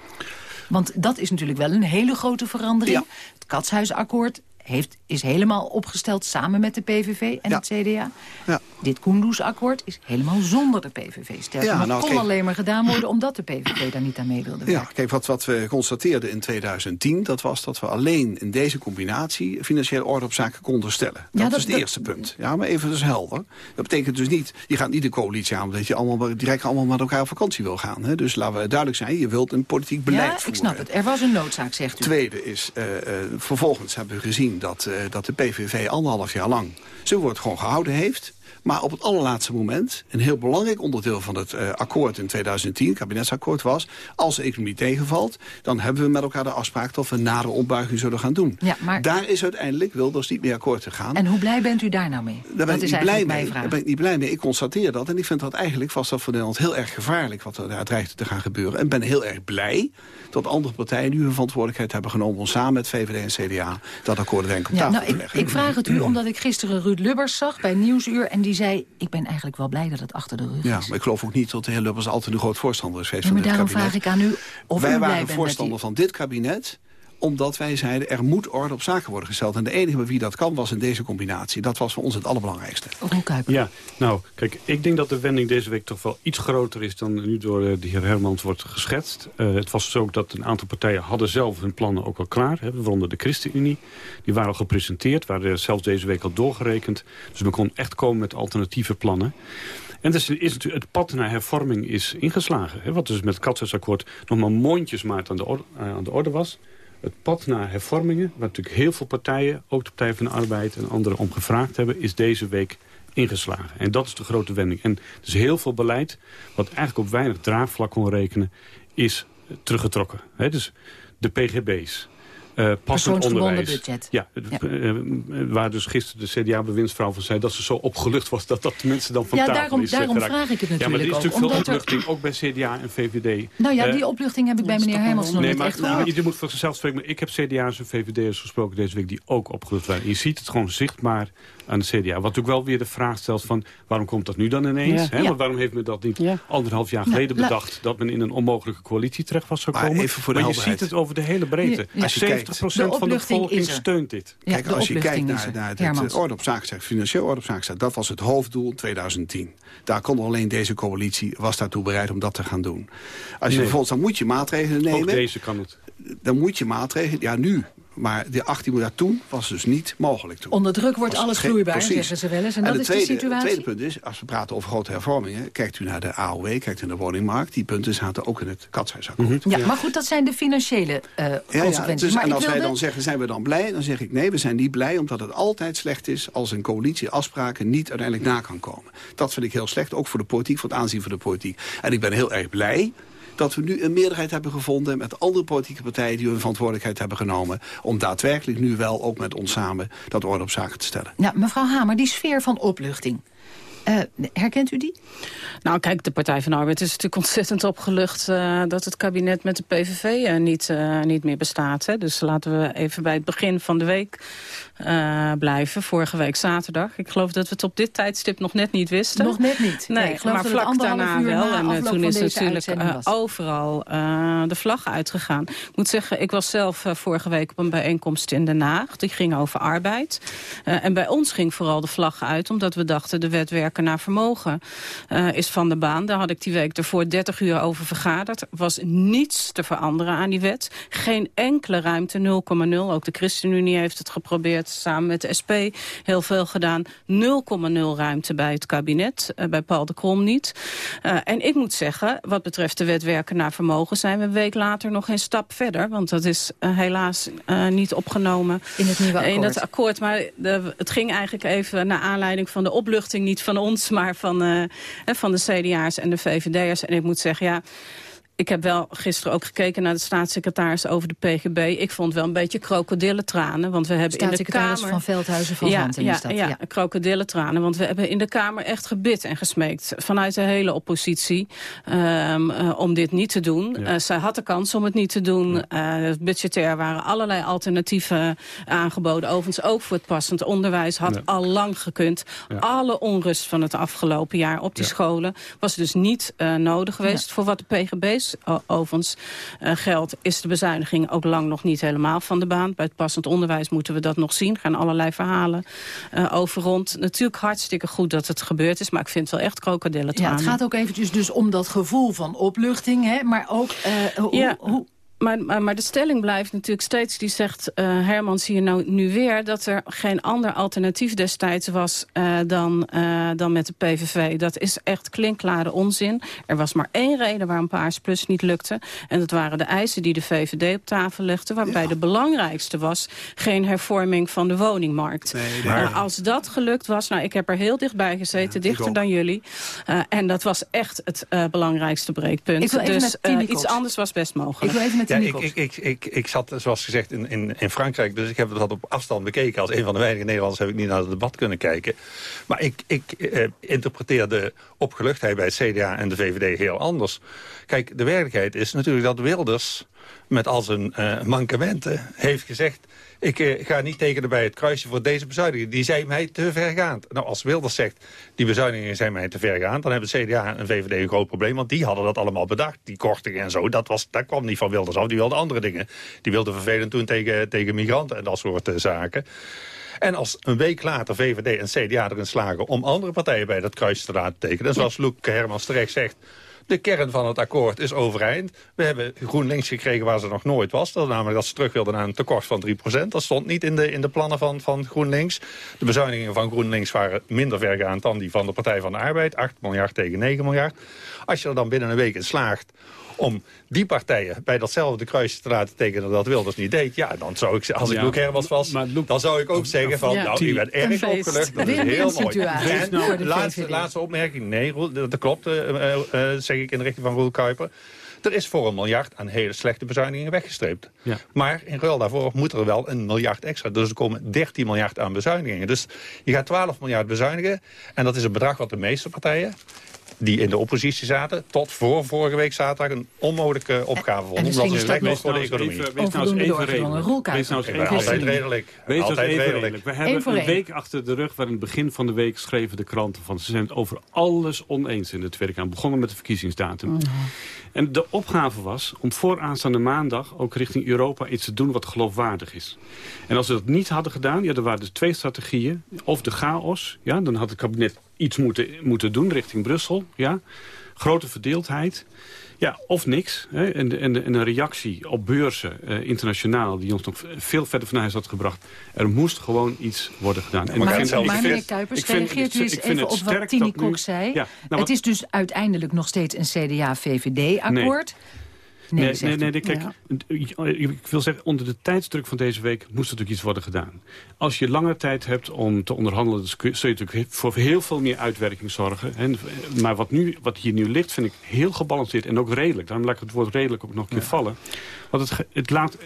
Want dat is natuurlijk wel een hele grote verandering. Het Katshuisakkoord heeft, is helemaal opgesteld samen met de PVV en het CDA. Ja. Dit Kunduz-akkoord is helemaal zonder de PVV. Sterker ja, nou, kon kijk, alleen maar gedaan worden omdat de PVV daar niet aan mee wilde werken. Ja, kijk, wat, wat we constateerden in 2010... dat was dat we alleen in deze combinatie financiële orde op zaken konden stellen. Dat, is het eerste punt. Ja, maar even dus helder. Dat betekent dus niet, je gaat niet de coalitie aan... omdat je allemaal, direct allemaal met elkaar op vakantie wil gaan. Hè? Dus laten we duidelijk zijn, je wilt een politiek beleid ja, ik snap het. Er was een noodzaak, zegt u. Tweede is, uh, uh, vervolgens hebben we gezien dat, uh, dat de PVV anderhalf jaar lang zijn woord gewoon gehouden heeft. Maar op het allerlaatste moment, een heel belangrijk onderdeel van het uh, akkoord in 2010, het kabinetsakkoord was, als de economie tegenvalt, dan hebben we met elkaar de afspraak dat we nare ombuiging zullen gaan doen. Ja, maar... Daar is uiteindelijk Wilders niet meer akkoord te gaan. En hoe blij bent u daar nou mee? Daar ben, dat ik niet blij mee. daar ben ik niet blij mee. Ik constateer dat en ik vind dat eigenlijk vast dat voor Nederland heel erg gevaarlijk wat er daar dreigt te gaan gebeuren. En ben heel erg blij dat andere partijen nu hun verantwoordelijkheid hebben genomen om samen met VVD en CDA dat akkoord denk op tafel nou, te leggen. Ik, ik vraag het u omdat ik gisteren Ruud Lubbers zag bij Nieuwsuur en die zei, ik ben eigenlijk wel blij dat het achter de rug ja, is. maar ik geloof ook niet dat de heer Lubbers altijd een groot voorstander is geweest ja, van dit kabinet. daarom vraag ik aan u of Wij u blij waren voorstander van dit kabinet omdat wij zeiden, er moet orde op zaken worden gesteld. En de enige bij wie dat kan, was in deze combinatie. Dat was voor ons het allerbelangrijkste. Ja, nou, kijk, ik denk dat de wending deze week toch wel iets groter is... dan nu door de heer Hermans wordt geschetst. Uh, het was zo dat een aantal partijen hadden zelf hun plannen ook al klaar. Hè, waaronder de ChristenUnie. Die waren al gepresenteerd, waren zelfs deze week al doorgerekend. Dus men kon echt komen met alternatieve plannen. En dus is het, het pad naar hervorming is ingeslagen. Hè, wat dus met het Katshuisakkoord nog maar mondjesmaat aan de, orde, uh, aan de orde was het pad naar hervormingen... waar natuurlijk heel veel partijen, ook de Partij van de Arbeid en anderen om gevraagd hebben... is deze week ingeslagen. En dat is de grote wending. En dus heel veel beleid, wat eigenlijk op weinig draagvlak kon rekenen... is teruggetrokken. Dus de PGB's, uh, passend onderwijs. budget. Ja, ja. Uh, waar dus gisteren de CDA-bewindsvrouw van zei... dat ze zo opgelucht was dat dat de mensen dan van ja, tafel daarom, is daarom vraag ik het natuurlijk Ja, maar er is ook, natuurlijk veel opluchting, ook bij CDA en VVD. Nou ja, Uh, die opluchting heb ik bij meneer Hermans nog nee, niet maar, echt maar gehoord. iedereen moet voor zichzelf spreken. Maar ik heb CDA's en VVD'ers gesproken deze week die ook opgelucht waren. Je ziet het gewoon zichtbaar aan de CDA. Wat natuurlijk wel weer de vraag stelt van... waarom komt dat nu dan ineens? Ja. Hè? Want waarom heeft men dat niet Ja. anderhalf jaar Nou, geleden bedacht... dat men in een onmogelijke coalitie terecht was Maar gekomen? even voor de maar je helderheid. ziet het over de hele breedte. Ja, ja. Als je kijkt- 70% De van de bevolking steunt dit. Ja, Kijk, als je kijkt naar, naar het, orde op zaken, zeg, financieel orde op zaken, zeg, dat was het hoofddoel in 2010. Daar kon alleen deze coalitie, was daartoe bereid om dat te gaan doen. Als je Nee. vervolgens, dan moet je maatregelen Ook nemen. deze kan het. Dan moet je maatregelen, ja nu. Maar de 18 miljard toen was dus niet mogelijk toen. Onder druk wordt alles vloeibaar, precies. zeggen ze wel eens. En, dat het is tweede, de situatie. Het tweede punt is, als we praten over grote hervormingen... kijkt u naar de AOW, kijkt u naar de woningmarkt... die punten zaten ook in het katshuisakkoord. ja, maar goed, dat zijn de financiële eh, Ja, ja, consequenties. dus, maar en ik als wij dan zeggen, zijn we dan blij? Dan zeg ik, nee, we zijn niet blij... omdat het altijd slecht is als een coalitie afspraken niet uiteindelijk na kan komen. Dat vind ik heel slecht, ook voor de politiek, voor het aanzien van de politiek. En ik ben heel erg blij dat we nu een meerderheid hebben gevonden... met andere politieke partijen die hun verantwoordelijkheid hebben genomen... om daadwerkelijk nu wel, ook met ons samen, dat orde op zaken te stellen. Ja, mevrouw Hamer, die sfeer van opluchting. Eh, herkent u die? Nou, kijk, de Partij van de Arbeid is natuurlijk ontzettend opgelucht... Uh, dat het kabinet met de PVV uh, niet, uh, niet meer bestaat. Hè. Dus laten we even bij het begin van de week blijven. Vorige week zaterdag. Ik geloof dat we het op dit tijdstip nog net niet wisten. Nog net niet. Nee, nee ik geloof maar dat vlak daarna wel. En toen is natuurlijk overal de vlag uitgegaan. Ik moet zeggen, ik was zelf vorige week op een bijeenkomst in Den Haag. Die ging over arbeid. en bij ons ging vooral de vlag uit... omdat we dachten, de wet werken naar vermogen is van de baan. Daar had ik die week ervoor 30 uur over vergaderd. Er was niets te veranderen aan die wet. Geen enkele ruimte, 0,0. Ook de ChristenUnie heeft het geprobeerd, samen met de SP heel veel gedaan. 0,0 ruimte bij het kabinet, uh, bij Paul de Krom niet. Uh, en ik moet zeggen, wat betreft de wet werken naar vermogen... zijn we een week later nog een stap verder. Want dat is helaas niet opgenomen in het nieuwe akkoord. In het akkoord maar de, het ging eigenlijk even naar aanleiding van de opluchting... niet van ons, maar van, van de CDA's en de VVD'ers. En ik moet zeggen, ja... Ik heb wel gisteren ook gekeken naar de staatssecretaris over de PGB. Ik vond wel een beetje krokodillentranen. Want we hebben in de Kamer... van Veldhuizen van ja, ja. Ja, ja, krokodillentranen. Want we hebben in de Kamer echt gebid en gesmeekt. Vanuit de hele oppositie. Um, uh, om dit niet te doen. Ja. Uh, zij had de kans om het niet te doen. Uh, budgetair waren allerlei alternatieven aangeboden. Overigens ook voor het passend onderwijs. Had ja. al lang gekund. Alle onrust van het afgelopen jaar op die scholen... was dus niet nodig geweest. Voor wat de PGB's overigens uh, geldt... is de bezuiniging ook lang nog niet helemaal van de baan. Bij het passend onderwijs moeten we dat nog zien. Er gaan allerlei verhalen uh, over rond. Natuurlijk hartstikke goed dat het gebeurd is... maar ik vind het wel echt krokodillen Ja, het gaat ook eventjes dus om dat gevoel van opluchting... Hè? maar ook uh, ja. hoe maar, maar, maar, de stelling blijft natuurlijk steeds, die zegt uh, Herman zie je nou nu weer... dat er geen ander alternatief destijds was uh, dan, uh, dan met de PVV. Dat is echt klinkklare onzin. Er was maar één reden waarom Paars Plus niet lukte. En dat waren de eisen die de VVD op tafel legde... waarbij ja. de belangrijkste was geen hervorming van de woningmarkt. Nee, maar... En als dat gelukt was, nou ik heb er heel dichtbij gezeten, ja, dichter dan jullie... en dat was echt het belangrijkste breekpunt. Dus iets anders was best mogelijk. Ik wil even met ja, ik, ik, ik, ik, ik zat, zoals gezegd, in, in, in Frankrijk. Dus ik heb dat op afstand bekeken. Als een van de weinige Nederlanders heb ik niet naar het debat kunnen kijken. Maar ik, ik eh, interpreteer de opgeluchtheid bij het CDA en de VVD heel anders. Kijk, de werkelijkheid is natuurlijk dat Wilders met al zijn uh, mankementen heeft gezegd... ik uh, ga niet tekenen bij het kruisje voor deze bezuinigingen. Die zijn mij te vergaand. Nou, als Wilders zegt, die bezuinigingen zijn mij te vergaand... dan hebben het CDA en VVD een groot probleem. Want die hadden dat allemaal bedacht, die kortingen en zo. Dat, was, dat kwam niet van Wilders af, die wilde andere dingen. Die wilde vervelend doen tegen, tegen migranten en dat soort uh, zaken. En als een week later VVD en CDA erin slagen... om andere partijen bij dat kruisje te laten tekenen... zoals Loek Hermans terecht zegt... De kern van het akkoord is overeind. We hebben GroenLinks gekregen waar ze nog nooit was. Dat namelijk dat ze terug wilden naar een tekort van 3%. Dat stond niet in de, in de plannen van, van GroenLinks. De bezuinigingen van GroenLinks waren minder vergaand dan die van de Partij van de Arbeid. 8 miljard tegen 9 miljard. Als je er dan binnen een week in slaagt om die partijen bij datzelfde kruisje te laten tekenen dat Wilders niet deed. Ja, dan zou ik, als ik ja, Loek Hermans was, Loek, dan zou ik ook zeggen van, ja, nou, u bent erg opgelucht. Dat is heel mooi. En nou, laatste, laatste opmerking, nee, dat klopt, uh, uh, uh, zeg ik in de richting van Roel Kuiper. Er is voor een miljard aan hele slechte bezuinigingen weggestreept. Ja. Maar in ruil daarvoor moet er wel een miljard extra. Dus er komen 13 miljard aan bezuinigingen. Dus je gaat 12 miljard bezuinigen. En dat is een bedrag wat de meeste partijen die in de oppositie zaten... tot voor vorige week zaterdag een onmogelijke opgave vonden. En, en omdat ze slecht voor de economie. Even, wees nou eens even redelijk. Wees nou eens even altijd redelijk. Wees altijd even redelijk. redelijk. We hebben een week achter de rug... waar in het begin van de week schreven de kranten van... ze zijn het over alles oneens in de Tweede Kamer. Begonnen met de verkiezingsdatum. Mm. En de opgave was om voor aanstaande maandag... ook richting Europa iets te doen wat geloofwaardig is. En als we dat niet hadden gedaan... ja, er waren dus twee strategieën. Of de chaos, ja, dan had het kabinet iets moeten, moeten doen richting Brussel. Ja. Grote verdeeldheid. Ja, of niks. Hè. En, en, en een reactie op beurzen uh, internationaal... die ons nog veel verder van huis had gebracht. Er moest gewoon iets worden gedaan. En maar, ik vind, maar meneer Kuipers, reageert u eens even op wat Tini Kok zei. Ja, nou, het is dus uiteindelijk nog steeds een CDA-VVD-akkoord. Nee. Nee, nee, zegt nee, kijk, Ja. ik wil zeggen, onder de tijdsdruk van deze week moest er natuurlijk iets worden gedaan. Als je langer tijd hebt om te onderhandelen, dan kun- zul je natuurlijk voor heel veel meer uitwerking zorgen. En, maar wat, nu, wat hier nu ligt, vind ik heel gebalanceerd en ook redelijk. Daarom laat ik het woord redelijk ook nog een keer vallen. Want het, het, laat,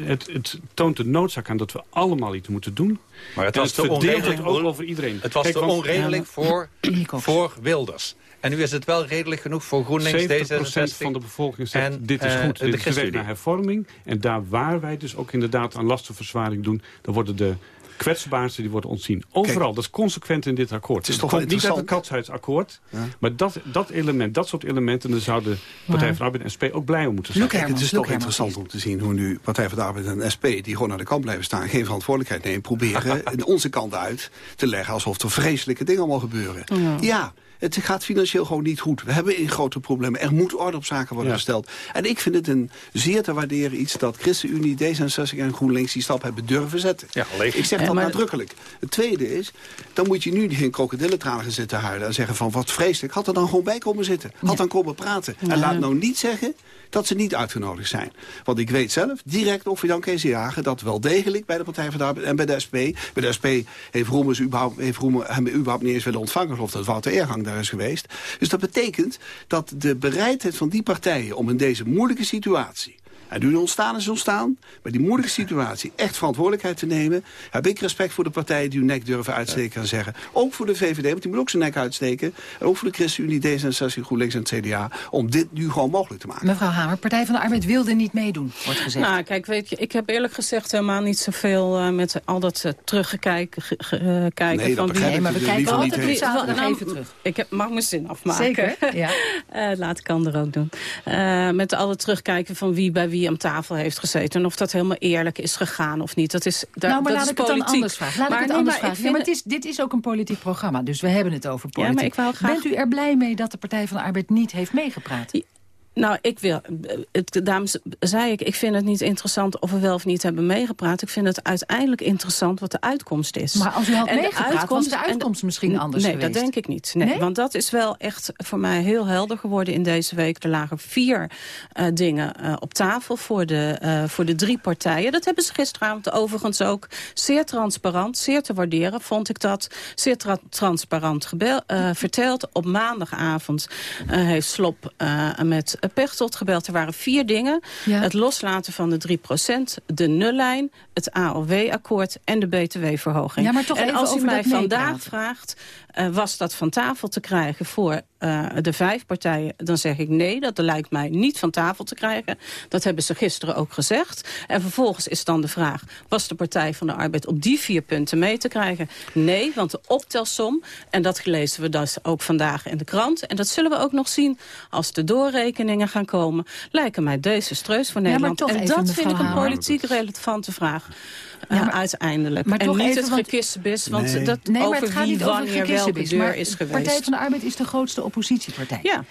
het, het toont de noodzaak aan dat we allemaal iets moeten doen. Maar het En was het te onredelijk, het ook over iedereen. Het was Kijk, te want- onredelijk voor, (clears throat) voor Wilders. En nu is het wel redelijk genoeg voor GroenLinks, 70% D66 van de bevolking zegt, en, dit is eh, goed, de dit is de weg naar hervorming. En daar waar wij dus ook inderdaad aan lastenverzwaring doen... dan worden de kwetsbaarsten die worden ontzien. Overal, dat is consequent in dit akkoord. Het, is toch niet uit het katshuisakkoord. Maar dat, dat element, dat soort elementen... daar zou de Partij van de Arbeid en SP ook blij om moeten zijn. Kijk, het is toch interessant om te zien hoe nu Partij van de Arbeid en SP... die gewoon aan de kant blijven staan, geen verantwoordelijkheid nemen... proberen (laughs) onze kant uit te leggen alsof er vreselijke dingen allemaal gebeuren. Ja. Ja, het gaat financieel gewoon niet goed. We hebben in grote problemen. Er moet orde op zaken worden Ja. gesteld. En ik vind het een zeer te waarderen iets... dat ChristenUnie, D66 en GroenLinks die stap hebben durven zetten. Ja. Ik zeg Eh, dat maar- nadrukkelijk. Het tweede is, dan moet je nu geen krokodillentranen gaan zitten huilen... en zeggen van wat vreselijk. Had er dan gewoon bij komen zitten. Had dan komen praten. En Ja. laat nou niet zeggen dat ze niet uitgenodigd zijn. Want ik weet zelf, direct of Jan Kees de Jager... dat wel degelijk bij de Partij van de Arbeid en bij de SP... bij de SP heeft Roemers überhaupt, heeft Roemer hem überhaupt niet eens willen ontvangen... Geloof dat Wouter Eergang daar is geweest. Dus dat betekent dat de bereidheid van die partijen... om in deze moeilijke situatie... En nu ontstaan is ontstaan, bij die moeilijke situatie echt verantwoordelijkheid te nemen... heb ik respect voor de partijen die hun nek durven uitsteken en zeggen. Ook voor de VVD, want die moet ook zijn nek uitsteken. En ook voor de ChristenUnie, D66, GroenLinks en het CDA... om dit nu gewoon mogelijk te maken. Mevrouw Hamer, Partij van de Arbeid wilde niet meedoen, wordt gezegd. Nou, kijk, weet je, ik heb eerlijk gezegd helemaal niet zoveel eh, met al dat eh, teruggekijken ge- ge- eh, kijken Nee, van ik Nee, maar we kijken altijd niet nou, even terug. Ik heb, mag mijn zin afmaken. Zeker, ja. (laughs) Eh, laat ik ander ook doen. Eh, met alle terugkijken van wie bij wie aan tafel heeft gezeten. En of dat helemaal eerlijk is gegaan of niet. Dat is, daar, nou, maar dat laat is ik het politiek. dan anders vragen. Laat maar ik het nee, anders maar vragen. Ja, maar het is, dit is ook een politiek programma, dus we hebben het over Ja, maar politiek. ik wou graag- Bent u er blij mee dat de Partij van de Arbeid niet heeft meegepraat? Nou, ik wil, het, daarom zei ik, ik vind het niet interessant of we wel of niet hebben meegepraat. Ik vind het uiteindelijk interessant wat de uitkomst is. Maar als u had En de meegepraat, was de uitkomst misschien anders nee, geweest? dat denk ik niet. Nee, Nee? Want dat is wel echt voor mij heel helder geworden in deze week. Er lagen vier eh, dingen eh, op tafel voor de, eh, voor de drie partijen. Dat hebben ze gisteravond overigens ook zeer transparant, zeer te waarderen, vond ik dat. Zeer tra- transparant verteld. Op maandagavond heeft Slop met Pechtold gebeld. Er waren vier dingen. Ja. Het loslaten van de 3%, de nullijn, het AOW-akkoord en de BTW-verhoging. Ja, maar toch en als u mij vandaag vraagt, eh, was dat van tafel te krijgen voor eh, de vijf partijen? Dan zeg ik nee, dat lijkt mij niet van tafel te krijgen. Dat hebben ze gisteren ook gezegd. En vervolgens is dan de vraag, was de Partij van de Arbeid op die vier punten mee te krijgen? Nee, want de optelsom, en dat lezen we dus ook vandaag in de krant... en dat zullen we ook nog zien als de doorrekeningen gaan komen... lijken mij desastreus voor Nederland. en dat vind ik een politiek relevante vraag. eh, Ja, maar- uiteindelijk. maar en toch niet even, het gekissenbis, want Nee. dat Nee, maar over het gaat wie niet over deur maar is geweest. Partij van de Arbeid is de grootste oppositiepartij. Ja.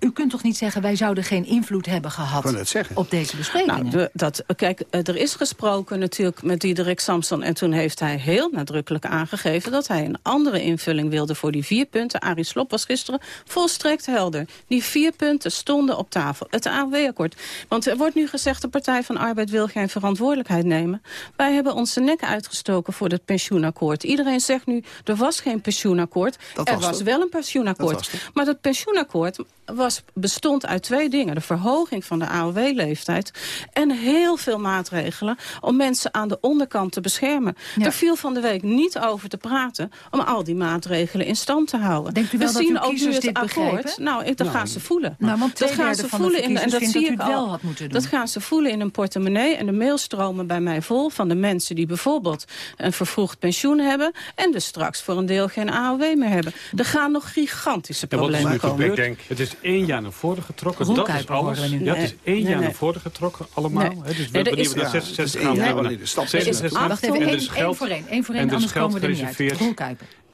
U kunt toch niet zeggen, wij zouden geen invloed hebben gehad op deze besprekingen? Nou, de- dat, kijk, eh, er is gesproken natuurlijk met Diederik Samson... en toen heeft hij heel nadrukkelijk aangegeven... dat hij een andere invulling wilde voor die vier punten. Arie Slob was gisteren volstrekt helder. Die vier punten stonden op tafel. Het AOW-akkoord. Want er wordt nu gezegd... de Partij van Arbeid wil geen verantwoordelijkheid nemen. Wij hebben onze nek uitgestoken voor het pensioenakkoord. Iedereen zegt nu, er was geen pensioenakkoord. Dat er was was wel een Dat pensioenakkoord. was. Maar dat pensioenakkoord was, bestond uit twee dingen. De verhoging van de AOW-leeftijd en heel veel maatregelen om mensen aan de onderkant te beschermen. Er viel van de week niet over te praten om al die maatregelen in stand te houden. Denkt u wel We dat zien uw ook nu kiezers het dit akkoord. begrijpen? Nou, ik, dat Nou, gaan ze voelen. nou, want dat gaan ze voelen in, en dat zie ik al. wel had moeten doen. Dat gaan ze voelen in een portemonnee en de mailstromen bij mij vol van de mensen die bijvoorbeeld een vervroegd pensioen hebben en dus straks voor een deel geen AOW meer hebben. Er gaan nog gigantische En wat is problemen komen. gebeurd? Ik denk, het is één jaar naar voren getrokken. Roel dat is alles. we nu. Ja, het is één nee, jaar nee. naar voren getrokken allemaal. Nee. Dus wanneer is- we naar ja, 66 het is gaan, één we jaar hebben wanneer de stap is 67 naartoe. Wacht even, en één- dus één voor één, één voor één, en dus anders geld komen we er niet uit. Roel.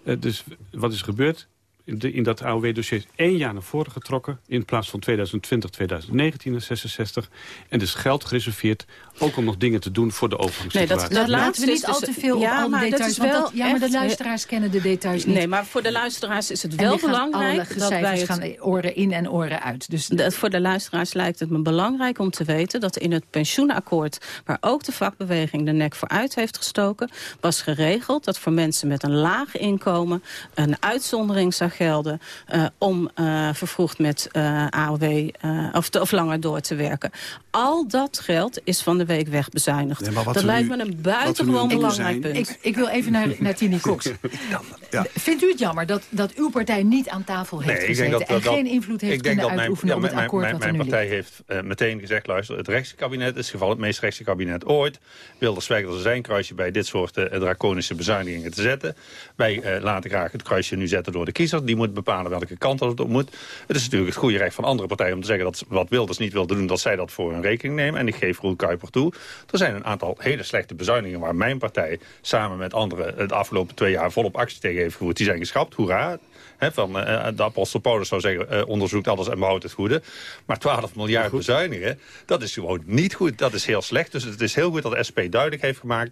Eh, dus wat is gebeurd? in, de, in dat AOW-dossier één jaar naar voren getrokken... in plaats van 2020, 2019 naar 66. En dus geld gereserveerd ook om nog dingen te doen voor de overgangssituatie. Nee, dat, dat laten we niet al te veel ja, op alle details. Want dat, ja, maar de luisteraars kennen de details niet. Nee, maar voor de luisteraars is het wel belangrijk... dat wij het, gaan oren in en oren uit. Dus de, voor de luisteraars lijkt het me belangrijk om te weten... dat in het pensioenakkoord, waar ook de vakbeweging de nek voor uit heeft gestoken... was geregeld dat voor mensen met een laag inkomen... een uitzondering zou gelden uh, om uh, vervroegd met uh, AOW of, of langer door te werken. Al dat geld is van de week wegbezuinigd. Nee, dat lijkt me een buitengewoon belangrijk punt. Ik, ik, wil even naar, naar Tini Cox. (laughs) ja. Vindt u het jammer dat, dat uw partij niet aan tafel heeft nee, gezeten... Dat, en dat, geen invloed heeft kunnen uitoefenen mijn, op het akkoord mijn, mijn, mijn partij heeft uh, meteen gezegd... luister, het rechtse kabinet is geval het meest rechtse kabinet ooit. Wilders weigerde zijn kruisje bij dit soort uh, draconische bezuinigingen te zetten. Wij uh, laten graag het kruisje nu zetten door de kiezer. Die moet bepalen welke kant het op moet. Het is natuurlijk het goede recht van andere partijen om te zeggen... dat wat Wilders niet wilde doen, dat zij dat voor hun rekening nemen. En ik geef Roel Kuiper toe. Er zijn een aantal hele slechte bezuinigingen... waar mijn partij samen met anderen het afgelopen twee jaar volop actie tegen heeft gevoerd. Die zijn geschrapt, hoera. He, van, uh, de apostel Paulus zou zeggen, uh, onderzoekt alles en behoudt het goede. Maar 12 miljard bezuinigen, dat is gewoon niet goed. Dat is heel slecht. Dus het is heel goed dat de SP duidelijk heeft gemaakt...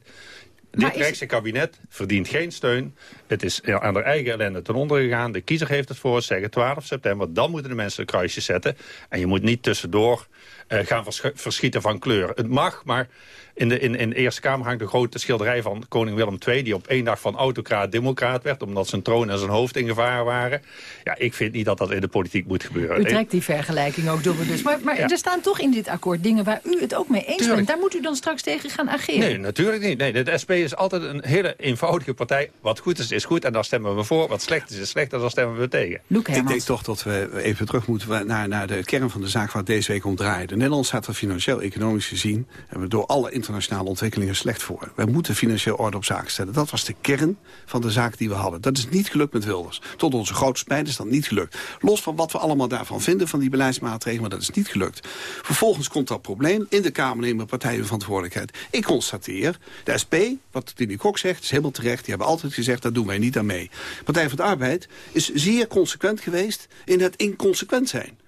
Dit rechtse kabinet verdient geen steun. Het is aan de eigen ellende ten onder gegaan. De kiezer heeft het voor, zeggen 12 september. Dan moeten de mensen een kruisje zetten. En je moet niet tussendoor uh, gaan verschieten van kleur. Het mag, maar in de, in, in de Eerste Kamer hangt de grote schilderij van koning Willem II... die op één dag van autocraat democraat werd... omdat zijn troon en zijn hoofd in gevaar waren. Ja, ik vind niet dat dat in de politiek moet gebeuren. U trekt die vergelijking ook door dus. Maar, maar er staan toch in dit akkoord dingen waar u het ook mee eens bent. Daar moet u dan straks tegen gaan ageren. Nee, natuurlijk niet. Nee, de SP is altijd een hele eenvoudige partij. Wat goed is, is goed en daar stemmen we voor. Wat slecht is, is slecht en daar stemmen we tegen. ik denk toch dat we even terug moeten naar, naar de kern van de zaak... waar het deze week om draaide. Nederland staat er financieel-economisch gezien... en we door alle internationale ontwikkelingen slecht voor. Wij moeten financieel orde op zaken stellen. Dat was de kern van de zaak die we hadden. Dat is niet gelukt met Wilders. Tot onze grote spijt is dat niet gelukt. Los van wat we allemaal daarvan vinden, van die beleidsmaatregelen... maar dat is niet gelukt. Vervolgens komt dat probleem. In de Kamer nemen partijen verantwoordelijkheid. Ik constateer, de SP, wat Tini Kok zegt, is helemaal terecht. Die hebben altijd gezegd, daar doen wij niet aan mee. Partij van de Arbeid is zeer consequent geweest in het inconsequent zijn.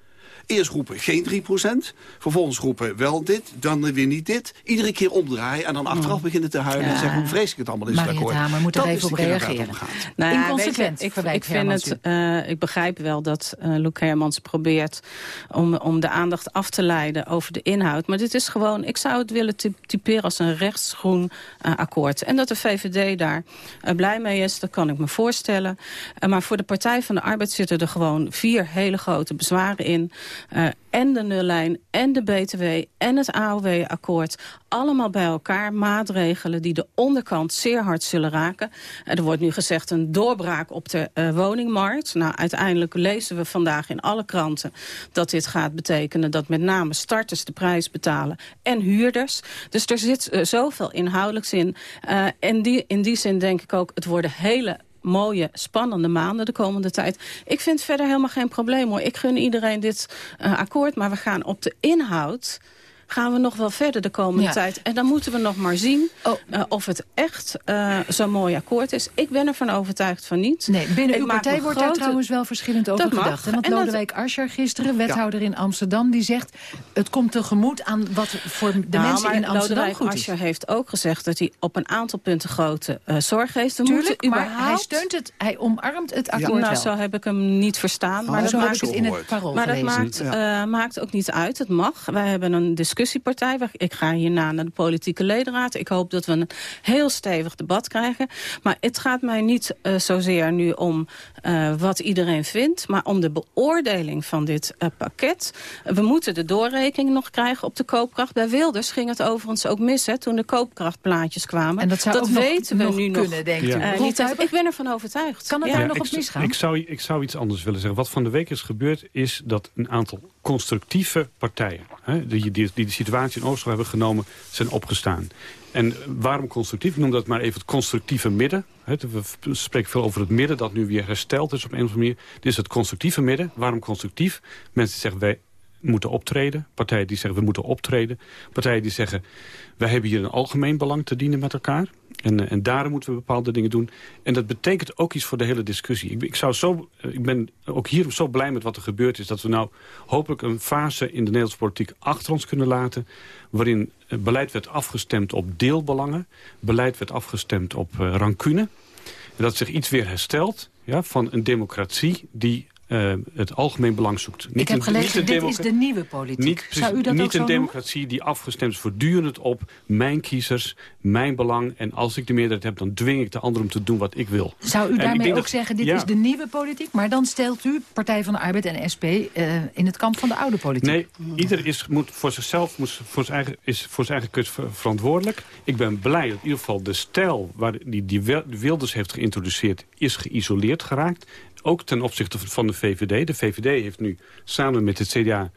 Eerst roepen geen 3%, vervolgens roepen wel dit, dan weer niet dit. Iedere keer omdraaien en dan achteraf beginnen te huilen... en zeggen hoe vreselijk het allemaal is. Mariette Hamer moet er even op reageren. Nou Inconsequent, ik, ik, vind het, uh, ik begrijp wel dat uh, Luc Hermans probeert... Om, om de aandacht af te leiden over de inhoud. Maar dit is gewoon, ik zou het willen typeren als een rechtsgroen uh, akkoord. En dat de VVD daar blij mee is, dat kan ik me voorstellen. maar voor de Partij van de Arbeid zitten er gewoon vier hele grote bezwaren in... Uh, en de nullijn en de BTW en het AOW-akkoord. Allemaal bij elkaar maatregelen die de onderkant zeer hard zullen raken. Er wordt nu gezegd een doorbraak op de uh, woningmarkt. Nou, uiteindelijk lezen we vandaag in alle kranten dat dit gaat betekenen... dat met name starters de prijs betalen en huurders. Dus er zit uh, zoveel inhoudelijks in. En die, in die zin denk ik ook, het worden hele mooie, spannende maanden de komende tijd. Ik vind verder helemaal geen probleem hoor. Ik gun iedereen dit uh, akkoord, maar we gaan op de inhoud gaan we nog wel verder de komende tijd. En dan moeten we nog maar zien oh. uh, of het echt uh, zo'n mooi akkoord is. Ik ben ervan overtuigd van niet. Nee, binnen ik uw partij wordt daar trouwens wel verschillend over gedacht. Mag. Want en Lodewijk dat... Asscher gisteren, wethouder ja. in Amsterdam... die zegt, het komt tegemoet aan wat voor de nou, mensen in Amsterdam Lodewijk goed Asscher heeft ook gezegd dat hij op een aantal punten grote uh, zorg heeft. We Tuurlijk, moeten überhaupt... maar hij steunt het, hij omarmt het akkoord ja. Nou, zo heb ik hem niet verstaan. Oh, maar dat maakt het in het parool Maar dat maakt, maakt ook niet uit. Het mag. Wij hebben een discussiepartij ik ga hierna naar de politieke ledenraad. Ik hoop dat we een heel stevig debat krijgen. Maar het gaat mij niet uh, zozeer nu om uh, wat iedereen vindt... maar om de beoordeling van dit uh, pakket. we moeten de doorrekening nog krijgen op de koopkracht. Bij Wilders ging het overigens ook mis hè, toen de koopkrachtplaatjes kwamen. En dat zou dat weten nog, we nu kunnen, nog. denkt ja. u. Niet, ik ben ervan overtuigd. Kan het ja. daar nog op misgaan? Ik zou, ik zou iets anders willen zeggen. Wat van de week is gebeurd is dat een aantal constructieve partijen... Hè, die, die, die de situatie in Oosterlo hebben genomen, zijn opgestaan. En waarom constructief? Ik noem dat maar even het constructieve midden. We spreken veel over het midden dat nu weer hersteld is op een of andere manier. Dit is het constructieve midden. Waarom constructief? Mensen zeggen wij moeten optreden. Partijen die zeggen we moeten optreden. Partijen die zeggen wij hebben hier een algemeen belang te dienen met elkaar. En, eh, en daarom moeten we bepaalde dingen doen. En dat betekent ook iets voor de hele discussie. Ik, ik, zou zo, eh, ik ben ook hier zo blij met wat er gebeurd is... dat we nou hopelijk een fase in de Nederlandse politiek achter ons kunnen laten... waarin beleid werd afgestemd op deelbelangen. Beleid werd afgestemd op rancune. En dat zich iets weer herstelt ja, van een democratie die uh, het algemeen belang zoekt. Niet ik heb gelezen, dit is de nieuwe politiek. Niet, Zou u dat niet een democratie die afgestemd is voortdurend op mijn kiezers, mijn belang. En als ik de meerderheid heb, dan dwing ik de ander om te doen wat ik wil. Zou u daarmee ook zeggen, dit is de nieuwe politiek? Maar dan stelt u Partij van de Arbeid en SP uh, in het kamp van de oude politiek. Nee, ieder is, moet voor zichzelf moet voor zijn eigen, is voor zijn eigen kut verantwoordelijk. Ik ben blij dat in ieder geval de stijl waar die, die Wilders heeft geïntroduceerd... is geïsoleerd geraakt ook ten opzichte van de VVD. De VVD heeft nu samen met het CDA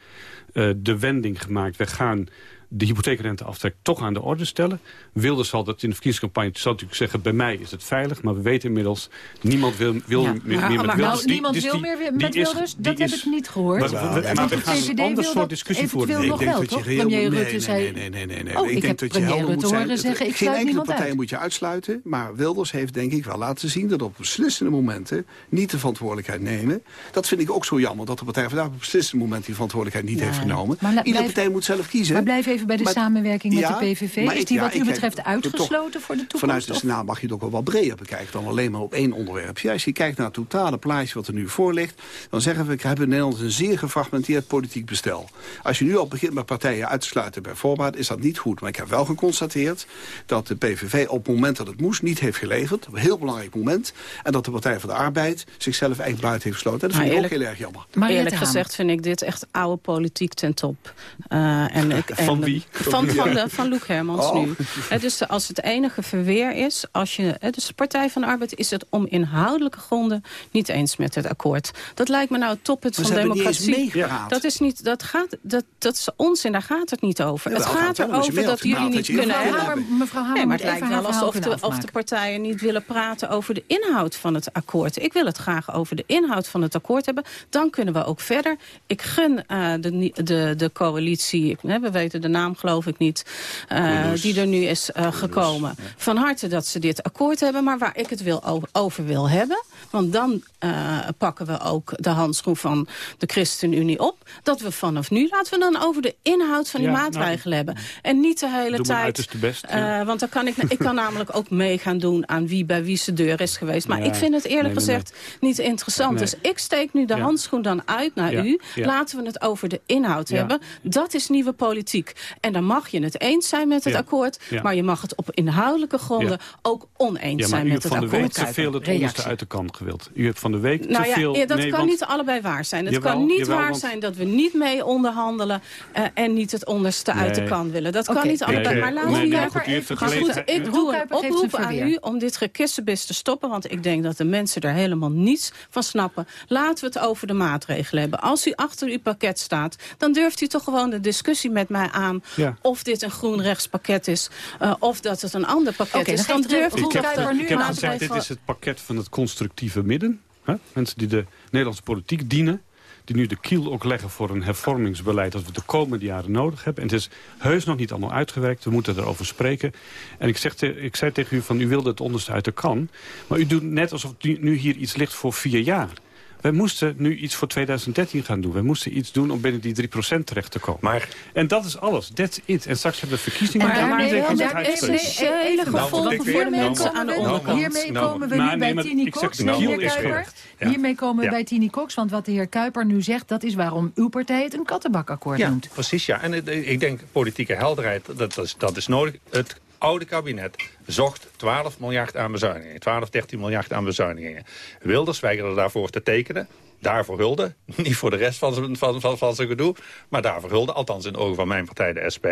uh, de wending gemaakt. We gaan de hypotheekrenteaftrek toch aan de orde stellen. Wilders zal dat in de verkiezingscampagne zal natuurlijk zeggen... bij mij is het veilig, maar we weten inmiddels... niemand wil, wil meer, meer met Wilders. Nou, niemand dus wil meer met Wilders, dat heb ik niet gehoord. Maar, maar we gaan een ander soort discussie voeren. Ik denk dat je Rutte zei... Nee, nee, nee. nee. Oh, ik, denk dat je helder moet zijn. Zeggen, ik Geen enkele partij moet je uitsluiten. Maar Wilders heeft denk ik wel laten zien... dat op beslissende momenten niet de verantwoordelijkheid nemen. Dat vind ik ook zo jammer. Dat de Partij vandaag op beslissende momenten die verantwoordelijkheid niet heeft genomen. Iedere partij moet zelf kiezen. Maar blijf even bij de samenwerking met de PVV. Is die wat u betreft uitgesloten voor de toekomst? Vanuit de Senaat mag je het ook wel wat breder bekijken... dan alleen maar op één onderwerp. Als je kijkt naar het totale plaatje wat er nu voor ligt... dan zeggen we, we hebben in Nederland een zeer gefragmenteerd politiek bestel. Als je nu al begint met partijen uit te sluiten bij voorbaat... is dat niet goed. Maar ik heb wel geconstateerd dat de PVV op het moment dat het moest... niet heeft geleverd. Een heel belangrijk moment. En dat de Partij van de Arbeid zichzelf eigenlijk buiten heeft gesloten. dat vind ik ook heel erg jammer. Maar eerlijk gezegd vind ik dit echt oude politiek ten top. Uh, en ik, van wie? Van, van, de, van Loek Hermans oh. nu. dus als het enige verweer is... Als je, dus de Partij van de Arbeid is het om inhoudelijke gronden... niet eens met het akkoord. Dat lijkt me nou het toppunt van democratie. Dat is niet, dat gaat, dat, dat is onzin, daar gaat het niet over. het gaat erover dat jullie niet kunnen hebben. Mevrouw nee, maar het lijkt wel alsof de, of de partijen niet willen praten over de inhoud van het akkoord. Ik wil het graag over de inhoud van het akkoord hebben. Dan kunnen we ook verder. Ik gun uh, de, de, de coalitie, we weten de naam geloof ik niet... Uh, die er nu is uh, gekomen. Van harte dat ze dit akkoord hebben, maar waar ik het wil over wil hebben... want dan uh, pakken we ook de handschoen van de ChristenUnie op... dat we vanaf nu, laten we dan over de inhoud van die ja, maatregelen nou, hebben. En niet de hele tijd... Best, ja. want dan kan ik, ik kan namelijk ook mee gaan doen aan wie bij wie zijn deur is geweest. Maar ik vind het eerlijk nee, gezegd nee, niet interessant. Dus ik steek nu de handschoen dan uit naar u. Laten we het over de inhoud hebben. Dat is nieuwe politiek. En dan mag je het eens zijn met het akkoord. Maar je mag het op inhoudelijke gronden ook oneens zijn met het akkoord. u hebt van de week te veel het onderste uit de kan gewild. U hebt van de week nou te veel... Ja, dat kan niet allebei waar zijn. Het kan niet waar zijn dat we niet mee onderhandelen... Uh, en niet het onderste uit de kan willen. Dat kan niet allebei. maar laten we nee, goed, ik doe een oproep aan u om dit gekissenbis te stoppen. Want ik denk dat de mensen er helemaal niets van snappen. Laten we het over de maatregelen hebben. Als u achter uw pakket staat, dan durft u toch gewoon de discussie met mij aan... of dit een groen rechtspakket is, uh, of dat het een ander pakket okay, is. Dan durft ik heb, nu ik heb gezegd, dit is het pakket van het constructieve midden. Huh? Mensen die de Nederlandse politiek dienen die nu de kiel ook leggen voor een hervormingsbeleid... dat we de komende jaren nodig hebben. En het is heus nog niet allemaal uitgewerkt. We moeten erover spreken. En ik, zeg te, ik zei tegen u van, u wilde het onderste uit de kan. Maar u doet net alsof nu hier iets ligt voor vier jaar. Wij moesten nu iets voor 2013 gaan doen. We moesten iets doen om binnen die 3% terecht te komen. Maar, en dat is alles. That's it. En straks hebben we verkiezingen. En daarmee komt het essentiële gevolgen voor de mensen aan de onderkant. Hiermee komen we nu bij Tini Cox. Hiermee komen we bij Tini Cox. Want wat de heer Kuiper nu zegt... dat is waarom uw partij het een kattenbakakkoord noemt. precies. Ja. En ik denk politieke helderheid, dat is, dat is nodig. Het oude kabinet zocht 12 miljard aan bezuinigingen. 12, 13 miljard aan bezuinigingen. Wilders weigerde daarvoor te tekenen. Daarvoor hulde. (laughs) Niet voor de rest van zijn, van, van, van zijn gedoe. Maar daarvoor hulde. Althans in de ogen van mijn partij, de SP.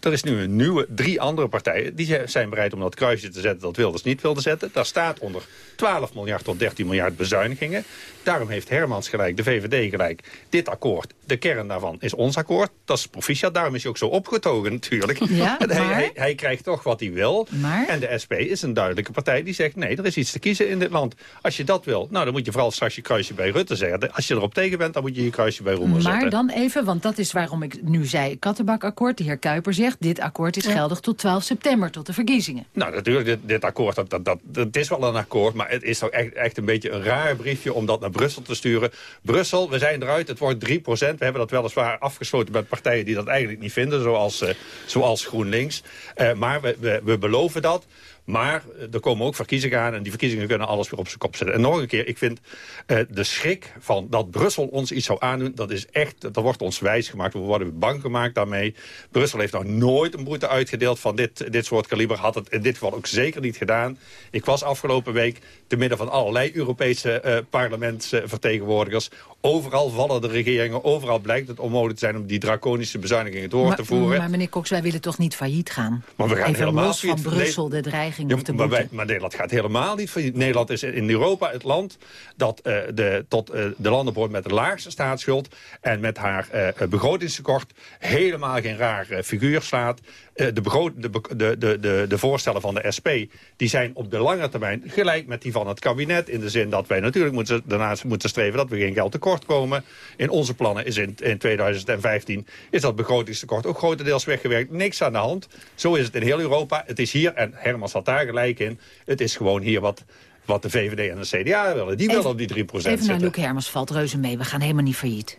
Er is nu een nieuwe, drie andere partijen... die zijn bereid om dat kruisje te zetten dat Wilders niet wilde zetten. Daar staat onder 12 miljard tot 13 miljard bezuinigingen. Daarom heeft Hermans gelijk, de VVD gelijk. Dit akkoord, de kern daarvan is ons akkoord. Dat is proficiat, daarom is hij ook zo opgetogen natuurlijk. (laughs) Ja, maar... hij, hij, krijgt toch wat hij wil. Maar... En de SP is een duidelijke partij die zegt... nee, er is iets te kiezen in dit land. Als je dat wil, nou, dan moet je vooral straks je kruisje bij Rutte zeggen. Als je erop tegen bent, dan moet je je kruisje bij Roemer zetten. Maar dan even, want dat is waarom ik nu zei kattenbakakkoord. De heer Kuiper zegt, dit akkoord is geldig tot 12 september, tot de verkiezingen. Nou, natuurlijk, dit, dit akkoord, dat, dat, dat, dat is wel een akkoord... maar het is toch echt, echt een beetje een raar briefje om dat naar Brussel te sturen. Brussel, we zijn eruit, het wordt 3% We hebben dat weliswaar afgesloten met partijen die dat eigenlijk niet vinden... zoals, uh, zoals GroenLinks. Uh, maar we, we, we beloven dat... Maar er komen ook verkiezingen aan en die verkiezingen kunnen alles weer op zijn kop zetten. En nog een keer, ik vind uh, de schrik van dat Brussel ons iets zou aandoen, dat is echt, dat wordt ons wijs gemaakt. We worden bang gemaakt daarmee. Brussel heeft nog nooit een boete uitgedeeld van dit, dit soort kaliber. Had het in dit geval ook zeker niet gedaan. Ik was afgelopen week te midden van allerlei Europese uh, parlementsvertegenwoordigers. Overal vallen de regeringen, overal blijkt het onmogelijk te zijn om die draconische bezuinigingen door maar, te voeren. Maar meneer Cox, wij willen toch niet failliet gaan? Maar we gaan Even helemaal los van Brussel, de dreiging Ja, of de maar, wij- maar Nederland gaat helemaal niet failliet. Nederland is in Europa het land dat eh, de, tot eh, de landen behoort met de laagste staatsschuld... en met haar eh, begrotingstekort helemaal geen raar figuur slaat. Eh, de, de, de, de, voorstellen van de SP die zijn op de lange termijn gelijk met die van het kabinet... in de zin dat wij natuurlijk moeten, daarnaast moeten streven dat we geen geld tekort komen. In onze plannen is in, in 2015 is dat begrotingstekort ook grotendeels weggewerkt. Niks aan de hand. Zo is het in heel Europa. Het is hier, en Herman had daar gelijk in... het is gewoon hier wat, wat de VVD en de CDA willen. Die willen op die 3 Even naar zitten. Luc Hermans, valt reuze mee. We gaan helemaal niet failliet.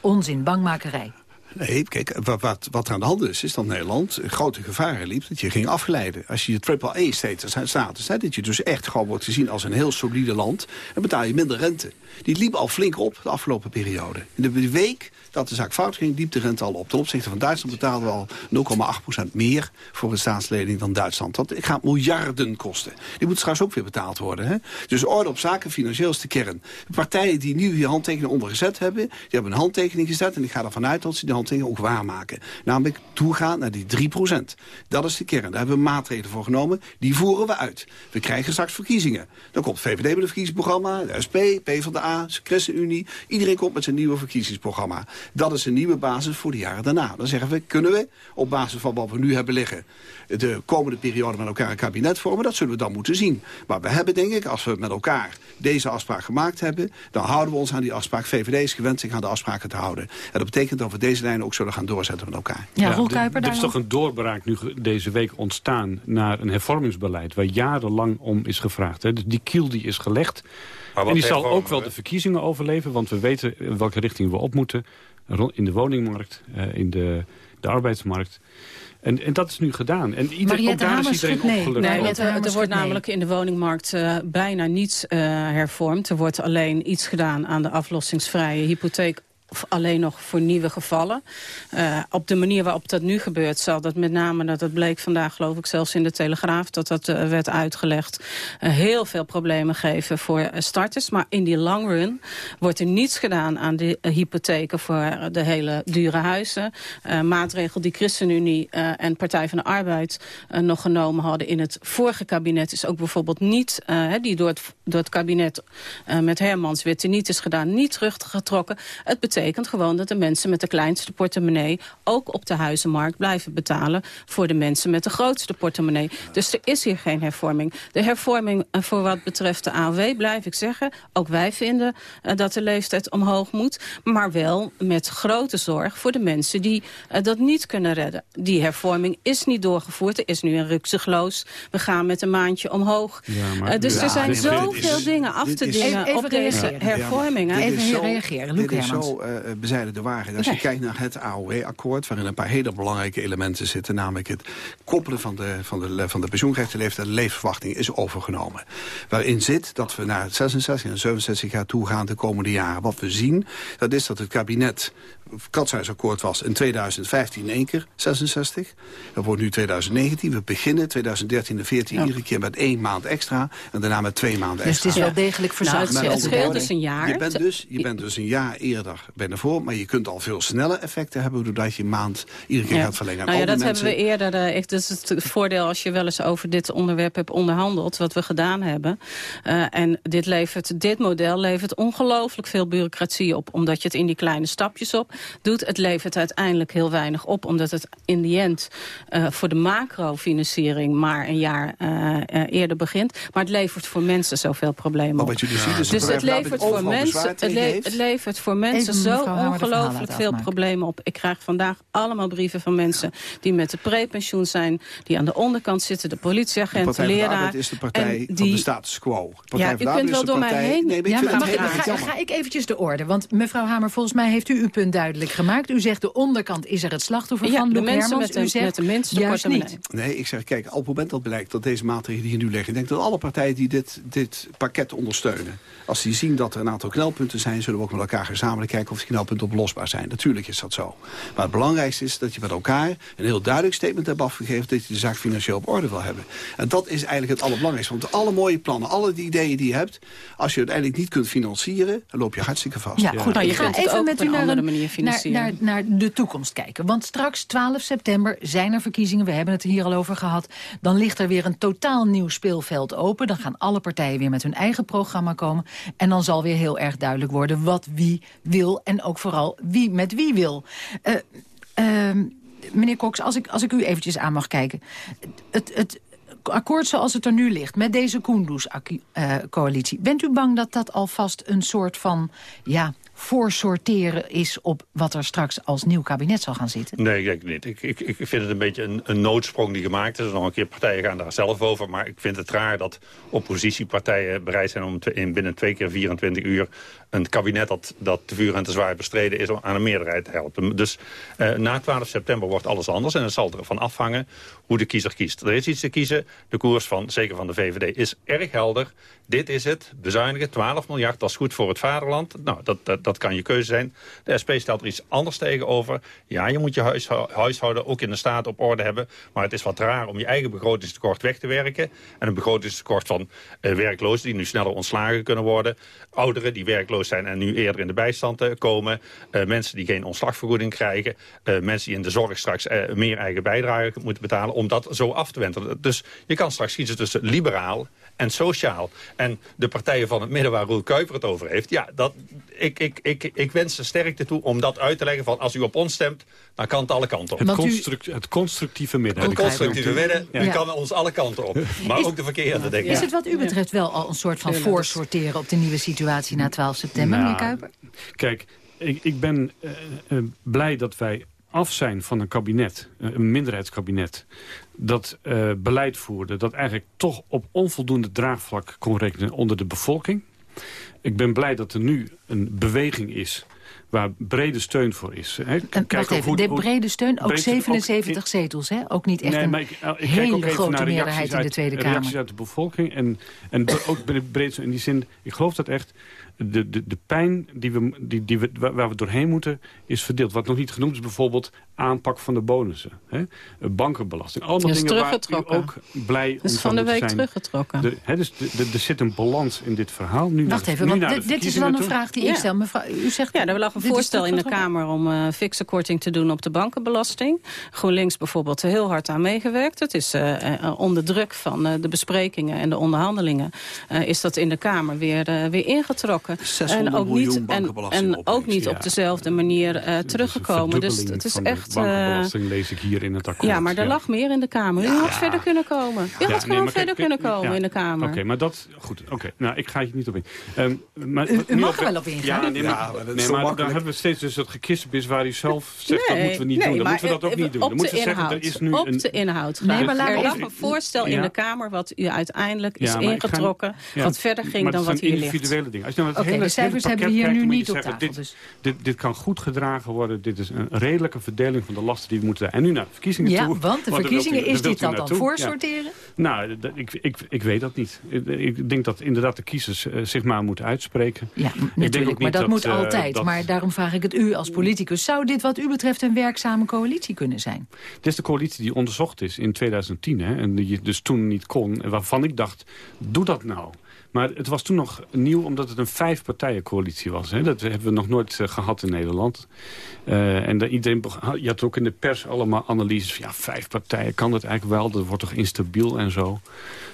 Onzin, bangmakerij. Nee, kijk, wat, wat, er aan de hand is, is dat Nederland grote gevaren liep dat je ging afgeleiden. Als je je triple-A-status hebt, dat je dus echt gewoon wordt gezien als een heel solide land, dan betaal je minder rente. Die liep al flink op de afgelopen periode. In de week dat de zaak fout ging, liep de rente al op. Ten opzichte van Duitsland betaalden we al 0,8% meer voor een staatslening dan Duitsland. Dat gaat miljarden kosten. Die moet straks ook weer betaald worden. Hè? Dus orde op zaken, financieel is de kern. De partijen die nu hier handtekeningen ondergezet hebben, die hebben een handtekening gezet en ik ga ervan uit dat ze die handtekening ook waarmaken. Namelijk toegaan naar die 3%. Dat is de kern. Daar hebben we maatregelen voor genomen. Die voeren we uit. We krijgen straks verkiezingen. Dan komt VVD met een verkiezingsprogramma, de SP, PvdA, de ChristenUnie. Iedereen komt met zijn nieuwe verkiezingsprogramma. Dat is een nieuwe basis voor de jaren daarna. Dan zeggen we, kunnen we op basis van wat we nu hebben liggen... de komende periode met elkaar een kabinet vormen? Dat zullen we dan moeten zien. Maar we hebben, denk ik, als we met elkaar deze afspraak gemaakt hebben... dan houden we ons aan die afspraak. VVD is gewend zich aan de afspraken te houden. En dat betekent dat we deze ook zullen gaan doorzetten met elkaar. Ja, Roel er- Kuiper Er is toch een doorbraak nu deze week ontstaan naar een hervormingsbeleid... waar jarenlang om is gevraagd. Hè. Dus die kiel die is gelegd. En die zal ook wel we? de verkiezingen overleven... want we weten in welke richting we op moeten. In de woningmarkt, eh, in de, de arbeidsmarkt. En, en dat is nu gedaan. En ieder, ook daar is iedereen nee. opgelucht Nee, eh, er wordt namelijk in de woningmarkt eh, bijna niets eh, hervormd. Er wordt alleen iets gedaan aan de aflossingsvrije hypotheek alleen nog voor nieuwe gevallen. Eh, op de manier waarop dat nu gebeurt zal dat met name, dat het bleek vandaag geloof ik zelfs in de Telegraaf, dat dat eh, werd uitgelegd, eh, heel veel problemen geven voor starters. Maar in die long run wordt er niets gedaan aan de hypotheken voor de hele dure huizen. Maatregel die ChristenUnie en Partij van de Arbeid nog genomen hadden in het vorige kabinet is ook bijvoorbeeld niet, die door het, door het kabinet met Hermans weer niet is gedaan, niet teruggetrokken. Het betekent gewoon dat de mensen met de kleinste portemonnee ook op de huizenmarkt blijven betalen voor de mensen met de grootste portemonnee. Dus er is hier geen hervorming. De hervorming eh, voor wat betreft de AOW blijf ik zeggen, ook wij vinden eh, dat de leeftijd omhoog moet, maar wel met grote zorg voor de mensen die eh, dat niet kunnen redden. Die hervorming is niet doorgevoerd. Er is nu een ruksigloos. We gaan met een maandje omhoog. Ja, maar- dus Ja, er zijn is- zoveel dingen af te dingen op deze hervorming. Even reageren, Luc Hermans. zo bezijden de waarheid. Als Nee. je kijkt naar het AOW-akkoord... waarin een paar hele belangrijke elementen zitten... namelijk het koppelen van de, van de, van de pensioengerechtenleeftijd... en de levensverwachting is overgenomen. Waarin zit dat we naar 66 en 67 jaar toe gaan de komende jaren. Wat we zien, dat is dat het kabinet... Katshuisakkoord was in 2015 in één keer 66. Dat wordt nu 2019. We beginnen 2013 en 14 iedere keer met één maand extra... en daarna met twee maanden Dus het extra. is wel degelijk Nou, verzacht. het, scheelt dus een jaar. Je bent dus, je bent dus een jaar eerder ben voor. Maar je kunt al veel sneller effecten hebben... doordat je een maand iedere keer gaat verlengen. Nou ja, dat mensen- hebben we eerder. eh, echt, dat is het voordeel als je wel eens over dit onderwerp hebt onderhandeld. Wat we gedaan hebben. Eh, en dit, levert, dit model levert ongelooflijk veel bureaucratie op. Omdat je het in die kleine stapjes op doet. Het levert uiteindelijk heel weinig op. Omdat het in die end eh, voor de macrofinanciering maar een jaar eh, eh, eerder begint. Maar het levert voor mensen zoveel problemen Maar op. wat jullie zien dus dat het het levert voor mensen, het, tegen le- heeft. het levert voor mensen Even zo de ongelooflijk veel afmaken. problemen op. Ik krijg vandaag allemaal brieven van mensen die met de prepensioen zijn, die aan de onderkant zitten, de De politieagent, Partij de van de leraar. Arbeid is de partij en van die- de status quo. De Partij Ja, u de kunt wel is de door mij partij- heen. Nee, maar ik Ja, maar ga, ga ik eventjes de orde? Want mevrouw Hamer, volgens mij heeft u uw punt duidelijk gemaakt. U zegt de onderkant is er het slachtoffer Ja, van. de mensen Hermans, met de- u zegt met de minste juist niet. Nee, ik zeg, kijk, op het moment dat blijkt dat deze maatregelen die hier nu liggen... ik denk dat alle partijen die dit, dit pakket ondersteunen... als die zien dat er een aantal knelpunten zijn... zullen we ook met elkaar gezamenlijk kijken of oplosbaar zijn. Natuurlijk is dat zo. Maar het belangrijkste is dat je met elkaar een heel duidelijk statement hebt afgegeven... dat je de zaak financieel op orde wil hebben. En dat is eigenlijk het allerbelangrijkste. Want alle mooie plannen, alle die ideeën die je hebt... als je uiteindelijk niet kunt financieren, dan loop je hartstikke vast. Ja, goed. Nou, je ik ga kunt het even met u een naar, andere een- manier naar, financieren. naar, naar de toekomst kijken. Want straks, 12 september, zijn er verkiezingen. We hebben het er hier al over gehad. Dan ligt er weer een totaal nieuw speelveld open. Dan gaan alle partijen weer met hun eigen programma komen. En dan zal weer heel erg duidelijk worden wat wie wil. En ook vooral wie met wie wil. Eh, ehm, meneer Cox, als ik, als ik u eventjes aan mag kijken. Het, het akkoord zoals het er nu ligt, met deze Koendoes-coalitie... bent u bang dat dat alvast een soort van ja, voorsorteren is... op wat er straks als nieuw kabinet zal gaan zitten? Nee, ik denk niet. Ik, ik, ik vind het een beetje een, een noodsprong die gemaakt is. Nog een keer, partijen gaan daar zelf over. Maar ik vind het raar dat oppositiepartijen bereid zijn... om in binnen twee keer 24 uur een kabinet dat, dat te vuur en te zwaar bestreden is... om aan een meerderheid te helpen. Dus eh, na 12 september wordt alles anders. En het zal ervan afhangen hoe de kiezer kiest. Er is iets te kiezen. De koers van, zeker van de VVD, is erg helder. Dit is het. Bezuinigen, 12 miljard, dat is goed voor het vaderland. Nou, dat, dat, dat kan je keuze zijn. De SP stelt er iets anders tegenover. Ja, je moet je huishou- huishouden ook in de staat op orde hebben. Maar het is wat raar om je eigen begrotingstekort weg te werken. En een begrotingstekort van eh, werklozen die nu sneller ontslagen kunnen worden. Ouderen die werkloos zijn en nu eerder in de bijstand eh, komen. Eh, mensen die geen ontslagvergoeding krijgen. Mensen die in de zorg straks meer eigen bijdrage moeten betalen. Om dat zo af te wentelen. Dus je kan straks kiezen tussen liberaal en sociaal. En de partijen van het midden waar Roel Kuiper het over heeft... ja, dat, ik, ik, ik, ik wens ze sterkte toe om dat uit te leggen van... als u op ons stemt, dan kan het alle kanten op. Het, construct, het constructieve midden. Het constructieve midden, Ja. u kan ons alle kanten op. (laughs) Maar Is- ook de verkeerde, denk ik. Is het wat u betreft wel al een soort van voorsorteren... op de nieuwe situatie na 12 september, Nou, meneer Kuiper? Kijk, ik, ik ben eh, eh, blij dat wij af zijn van een kabinet, eh, een minderheidskabinet... dat eh, beleid voerde, dat eigenlijk toch op onvoldoende draagvlak kon rekenen onder de bevolking. Ik ben blij dat er nu een beweging is waar brede steun voor is. Hè. Kijk wacht even, hoe- de brede steun, ook breed- 77 zetels, hè? Ook niet echt Nee, een maar ik, eh, ik kijk hele grote naar meerderheid reacties in de Tweede reacties Kamer. uit de bevolking. En, en ook breedste in die zin, ik geloof dat echt... De, de, de pijn die we, die, die we, waar we doorheen moeten, is verdeeld. Wat nog niet genoemd is bijvoorbeeld aanpak van de bonussen. Hè? Bankenbelasting. Allemaal dingen waar u ook blij Dat is om van de week zijn. teruggetrokken. De, hè, dus de, de- er zit een balans in dit verhaal. Nu Wacht even, nu want dit, is dan een vraag die Ja. ik stel. Mevrouw, u zegt, Ja, er lag een voorstel in de. Kamer om eh fikse korting te doen op de bankenbelasting. GroenLinks bijvoorbeeld er heel hard aan meegewerkt. Het is eh, eh, onder druk van eh, de besprekingen en de onderhandelingen... eh, is dat in de Kamer weer, weer ingetrokken. 600 en ook miljoen niet, en, bankenbelasting en ook niet Ja. op dezelfde manier eh, teruggekomen. Dus het is de echt... eh, bankenbelasting lees ik hier in het akkoord. ja, maar er lag meer in de Kamer. U had verder kunnen komen. U Ja, had gewoon verder kijk, kunnen komen ja. in de Kamer. Oké, maar dat... Goed, oké. Nou, ik ga hier niet op in. Ehm, maar, U- mag op- er wel op ingaan. Ja, nee, maar, Ja, maar nee, dan makkelijk. hebben we steeds dus dat gekissenbis waar u zelf zegt... dat moeten we niet nee, doen. Dan maar moeten we dat ook niet doen. Op Dan moeten de we zeggen, inhoud. er is nu op de inhoud Nee, maar laat er lag een voorstel in de Kamer... wat u uiteindelijk is ingetrokken... wat verder ging dan wat hier ligt. individuele dingen. Als je nou het hele, cijfers hele hebben we hier nu niet op tafel. Dus. dit, dit kan goed gedragen worden. Dit is een redelijke verdeling van de lasten die we moeten... En nu naar de verkiezingen Ja, toe. want de u- verkiezingen, is dit dan. Ja. voorsorteren? Nou, dat- ik, ik, ik weet dat niet. Ik, denk dat inderdaad de kiezers eh, zich maar moeten uitspreken. Ja, Ik natuurlijk, maar dat, moet eh, altijd. dat- Maar daarom vraag ik het u als politicus. Zou dit wat u betreft een werkzame coalitie kunnen zijn? Dit is de coalitie die onderzocht is in 2010. Hè, en die dus toen niet kon. En waarvan ik dacht, doe dat nou. Maar het was toen nog nieuw omdat het een vijfpartijencoalitie was. Hè? Dat hebben we nog nooit uh, gehad in Nederland. Uh, en de, iedereen, je had ook in de pers allemaal analyses van... ja, vijf partijen, kan dat eigenlijk wel? Dat wordt toch instabiel en zo?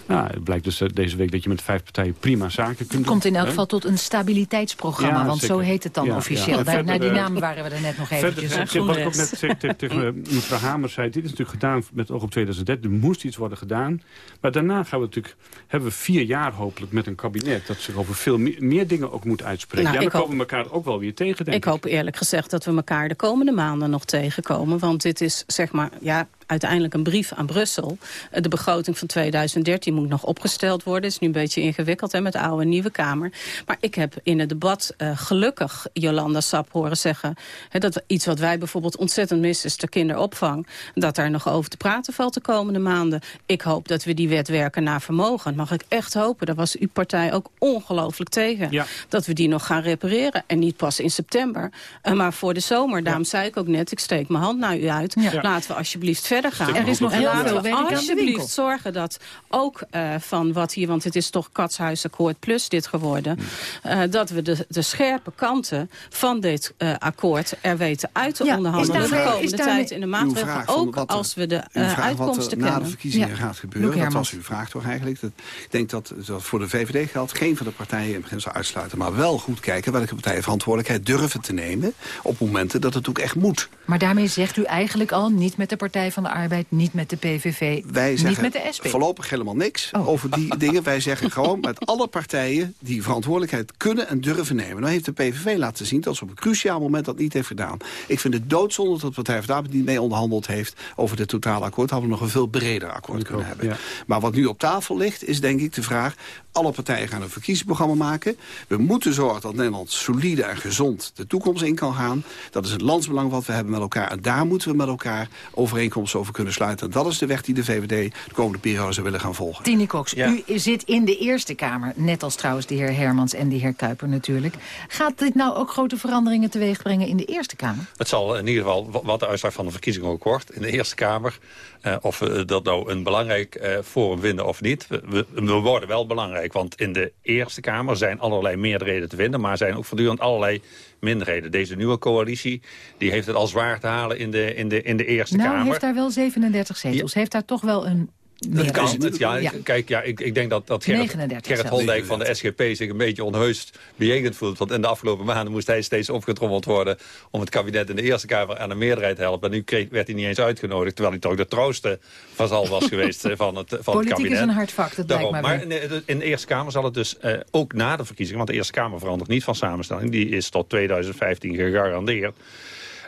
Nou, het blijkt dus deze week dat je met vijf partijen prima zaken kunt doen. Het komt in elk geval tot een stabiliteitsprogramma, ja, want zeker. zo heet het dan ja, officieel. Ja. Daar, naar die naam waren we er net nog eventjes. Verder, wat ik ook net tegen, (laughs) tegen mevrouw Hamer zei, dit is natuurlijk gedaan met oog op 2013. Er moest iets worden gedaan. Maar daarna gaan we natuurlijk, hebben we vier jaar hopelijk met een kabinet... dat zich over veel meer, meer dingen ook moet uitspreken. Nou, ja, dan komen we elkaar ook wel weer tegen, denk ik. Ik hoop eerlijk gezegd dat we elkaar de komende maanden nog tegenkomen. Want dit is, zeg maar, ja, uiteindelijk een brief aan Brussel. Eh, de begroting van 2013 moet nog opgesteld worden. Het is nu een beetje ingewikkeld hè, met de oude en nieuwe Kamer. Maar ik heb in het debat uh, gelukkig Jolanda Sap horen zeggen... Hè, dat iets wat wij bijvoorbeeld ontzettend missen is de kinderopvang. Dat daar nog over te praten valt de komende maanden. Ik hoop dat we die wet werken naar vermogen. mag ik echt hopen. Daar was uw partij ook ongelooflijk tegen. Ja. Dat we die nog gaan repareren. En niet pas in september, uh, maar voor de zomer. Daarom zei ik ook net, ik steek mijn hand naar u uit. Ja. Laten we alsjeblieft verder gaan. Er is nog heel veel werk aan winkel. zorgen dat ook uh, van wat hier... want het is toch Katshuisakkoord plus dit geworden... Uh, dat we de, de scherpe kanten van dit uh, akkoord er weten uit te ja, onderhandelen... de komende tijd in de maatregelen. Ook als we de uitkomsten kennen. na de verkiezingen ja. gaat gebeuren. Dat was uw vraag toch eigenlijk. Dat, ik denk dat, dat voor de VVD geldt. Geen van de partijen in begin zou uitsluiten. Maar wel goed kijken welke partijen verantwoordelijkheid durven te nemen... op momenten dat het ook echt moet. Maar daarmee zegt u eigenlijk al niet met de Partij van de Arbeid, niet met de PVV, Wij niet met de SP. voorlopig helemaal niks oh. over die (laughs) dingen. Wij zeggen gewoon met alle partijen die verantwoordelijkheid kunnen en durven nemen. Nou heeft de PVV laten zien dat ze op een cruciaal moment dat niet heeft gedaan. Ik vind het doodzonde dat de Partij van de Arbeid niet mee onderhandeld heeft over dit totale akkoord. Hadden we nog een veel breder akkoord kunnen hebben. Ja. Maar wat nu op tafel ligt is denk ik de vraag... alle partijen gaan een verkiezingsprogramma maken. We moeten zorgen dat Nederland solide en gezond de toekomst in kan gaan. Dat is het landsbelang wat we hebben met elkaar. En daar moeten we met elkaar overeenkomsten over kunnen sluiten. Dat is de weg die de VVD de komende periode zou willen gaan volgen. Tini Cox, ja. u zit in de Eerste Kamer. Net als trouwens de heer Hermans en de heer Kuiper natuurlijk. Gaat dit nou ook grote veranderingen teweeg brengen in de Eerste Kamer? Het zal in ieder geval, wat de uitslag van de verkiezingen ook wordt... in de Eerste Kamer, uh, of we dat nou een belangrijk uh, forum vinden of niet... We, we, worden wel belangrijk, want in de Eerste Kamer... zijn allerlei meerderheden te vinden, maar zijn ook voortdurend allerlei minderheden. Deze nieuwe coalitie die heeft het al zwaar te halen in de, in de, in de Eerste nou, Kamer. Nou, heeft daar wel 37 zetels. Heeft daar toch wel een dat kan. Het, ja, ja, Kijk, ja, ik, ik denk dat, dat Gerrit, Gerrit Holdijk van de SGP zich een beetje onheust bejegend voelt. Want in de afgelopen maanden moest hij steeds opgetrommeld worden... om het kabinet in de Eerste Kamer aan de meerderheid te helpen. En nu kreeg, werd hij niet eens uitgenodigd... terwijl hij toch de trouwste vazal was geweest eh, van het, van Politiek het kabinet. is een hard vak, dat Daarom, Maar in de, in de, Eerste Kamer zal het dus uh, ook na de verkiezingen... want de Eerste Kamer verandert niet van samenstelling. Die is tot 2015 gegarandeerd.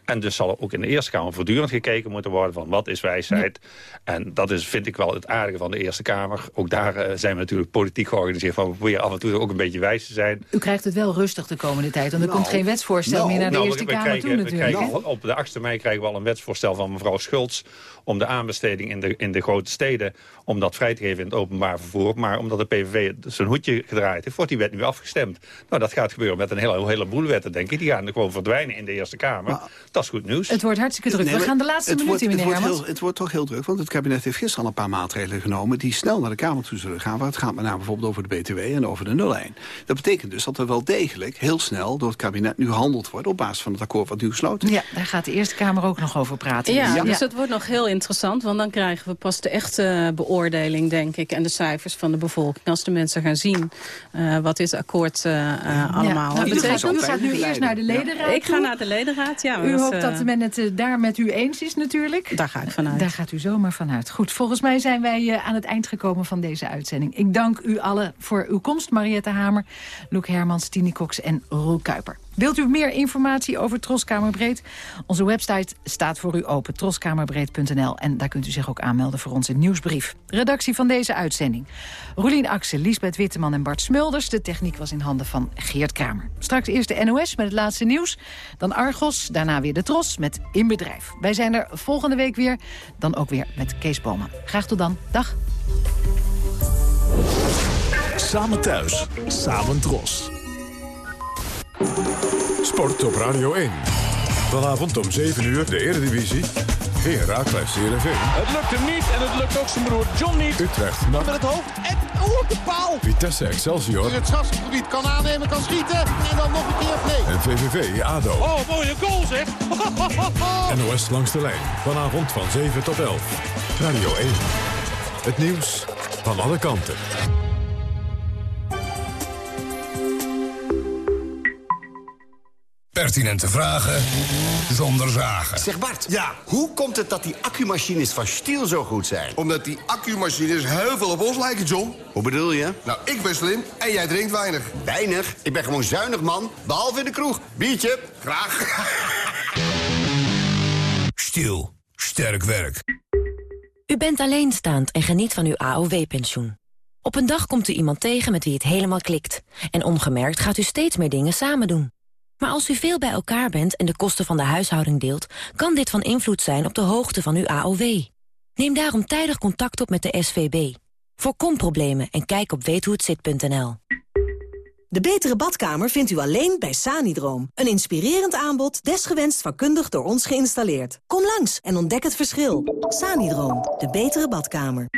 En dus zal er ook in de Eerste Kamer voortdurend gekeken moeten worden... van wat is wijsheid. En dat is, vind ik wel het aardige van de Eerste Kamer. Ook daar uh, zijn we natuurlijk politiek georganiseerd... van we proberen af en toe ook een beetje wijs te zijn. U krijgt het wel rustig de komende tijd... want er komt nou, geen wetsvoorstel nou, meer naar de nou, Eerste Kamer krijgen, toe natuurlijk. Krijgen, op de 8e mei krijgen we al een wetsvoorstel van mevrouw Schultz... om de aanbesteding in de, in de grote steden... om dat vrij te geven in het openbaar vervoer. Maar omdat de PVV zijn hoedje gedraaid heeft... wordt die wet nu afgestemd. Nou, dat gaat gebeuren met een hele, heleboel wetten, denk ik. Die gaan er gewoon verdwijnen in de Eerste Kamer. Maar, dat is goed nieuws. Het wordt hartstikke druk. we gaan de laatste minuut in, meneer het wordt, heel, het wordt toch heel druk, want het kabinet heeft gisteren al een paar maatregelen genomen... die snel naar de Kamer toe zullen gaan. Waar het gaat met name bijvoorbeeld over de BTW en over de nullijn. Dat betekent dus dat er wel degelijk heel snel door het kabinet nu gehandeld wordt... op basis van het akkoord wat nu gesloten is. Ja, daar gaat de Eerste Kamer ook nog over praten. Ja, ja. dus het wordt nog heel interessant, want dan krijgen we pas de echte beoordeling, denk ik... en de cijfers van de bevolking. Als de mensen gaan zien uh, wat dit akkoord uh, allemaal nou, betekent. U gaat nu eerst naar de ledenraad Ik ga naar de ledenraad, ja. U hoopt dat men het daar met u eens is natuurlijk. Daar ga ik vanuit. Daar gaat u zomaar vanuit. Goed, volgens mij zijn wij uh, aan het eind gekomen van deze uitzending. Ik dank u allen voor uw komst. Mariette Hamer, Loek Hermans, Tini Cox en Roel Kuiper. Wilt u meer informatie over Troskamerbreed? Onze website staat voor u open, troskamerbreed.nl. En daar kunt u zich ook aanmelden voor onze nieuwsbrief. Redactie van deze uitzending. Roelien Axel, Liesbeth Witteman en Bart Smulders. De techniek was in handen van Geert Kramer. Straks eerst de NOS met het laatste nieuws. Dan Argos, daarna weer de Tros met In Bedrijf. Wij zijn er volgende week weer. Dan ook weer met Kees Boman. Graag tot dan. Dag. Samen thuis, samen Tros. Sport op Radio 1. Vanavond om 7 uur de Eredivisie. Heracles CRV. Het lukt hem niet en het lukt ook zijn broer John niet. Utrecht Met NAC. het hoofd en oeh, de paal. Vitesse Excelsior. het strafgebied kan aannemen, kan schieten en dan nog een keer play. En VVV ADO. Oh, mooie goal zeg. (laughs) NOS langs de lijn. Vanavond van 7 tot 11. Radio 1. Het nieuws van alle kanten. Pertinente vragen zonder zagen. Zeg Bart, ja. hoe komt het dat die accumachines van Stiel zo goed zijn? Omdat die accumachines heel veel op ons lijken, John. Hoe bedoel je? Nou, ik ben slim en jij drinkt weinig. Weinig? Ik ben gewoon zuinig, man. Behalve in de kroeg. Biertje? Graag. (laughs) Stiel. Sterk werk. U bent alleenstaand en geniet van uw AOW-pensioen. Op een dag komt u iemand tegen met wie het helemaal klikt. En ongemerkt gaat u steeds meer dingen samen doen. Maar als u veel bij elkaar bent en de kosten van de huishouding deelt... kan dit van invloed zijn op de hoogte van uw AOW. Neem daarom tijdig contact op met de SVB. Voorkom problemen en kijk op weethohetzit.nl. De betere badkamer vindt u alleen bij Sanidroom. Een inspirerend aanbod, desgewenst vakkundig door ons geïnstalleerd. Kom langs en ontdek het verschil. Sanidroom, de betere badkamer.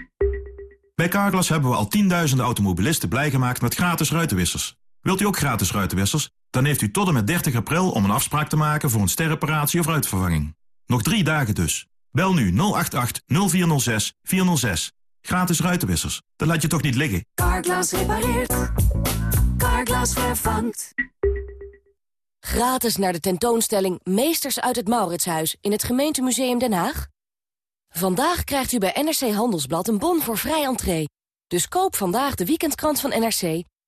Bij Carglass hebben we al tienduizenden automobilisten blij gemaakt met gratis ruitenwissers. Wilt u ook gratis ruitenwissers? Dan heeft u tot en met 30 april om een afspraak te maken voor een sterreparatie of ruitvervanging. Nog drie dagen dus. Bel nu 088 0406 406. Gratis ruitenwissers. Dat laat je toch niet liggen? Carglass repareert. Carglass vervangt. Gratis naar de tentoonstelling Meesters uit het Mauritshuis in het gemeentemuseum Den Haag. Vandaag krijgt u bij NRC Handelsblad een bon voor vrij entree. Dus koop vandaag de weekendkrant van NRC,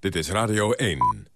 Dit is Radio 1.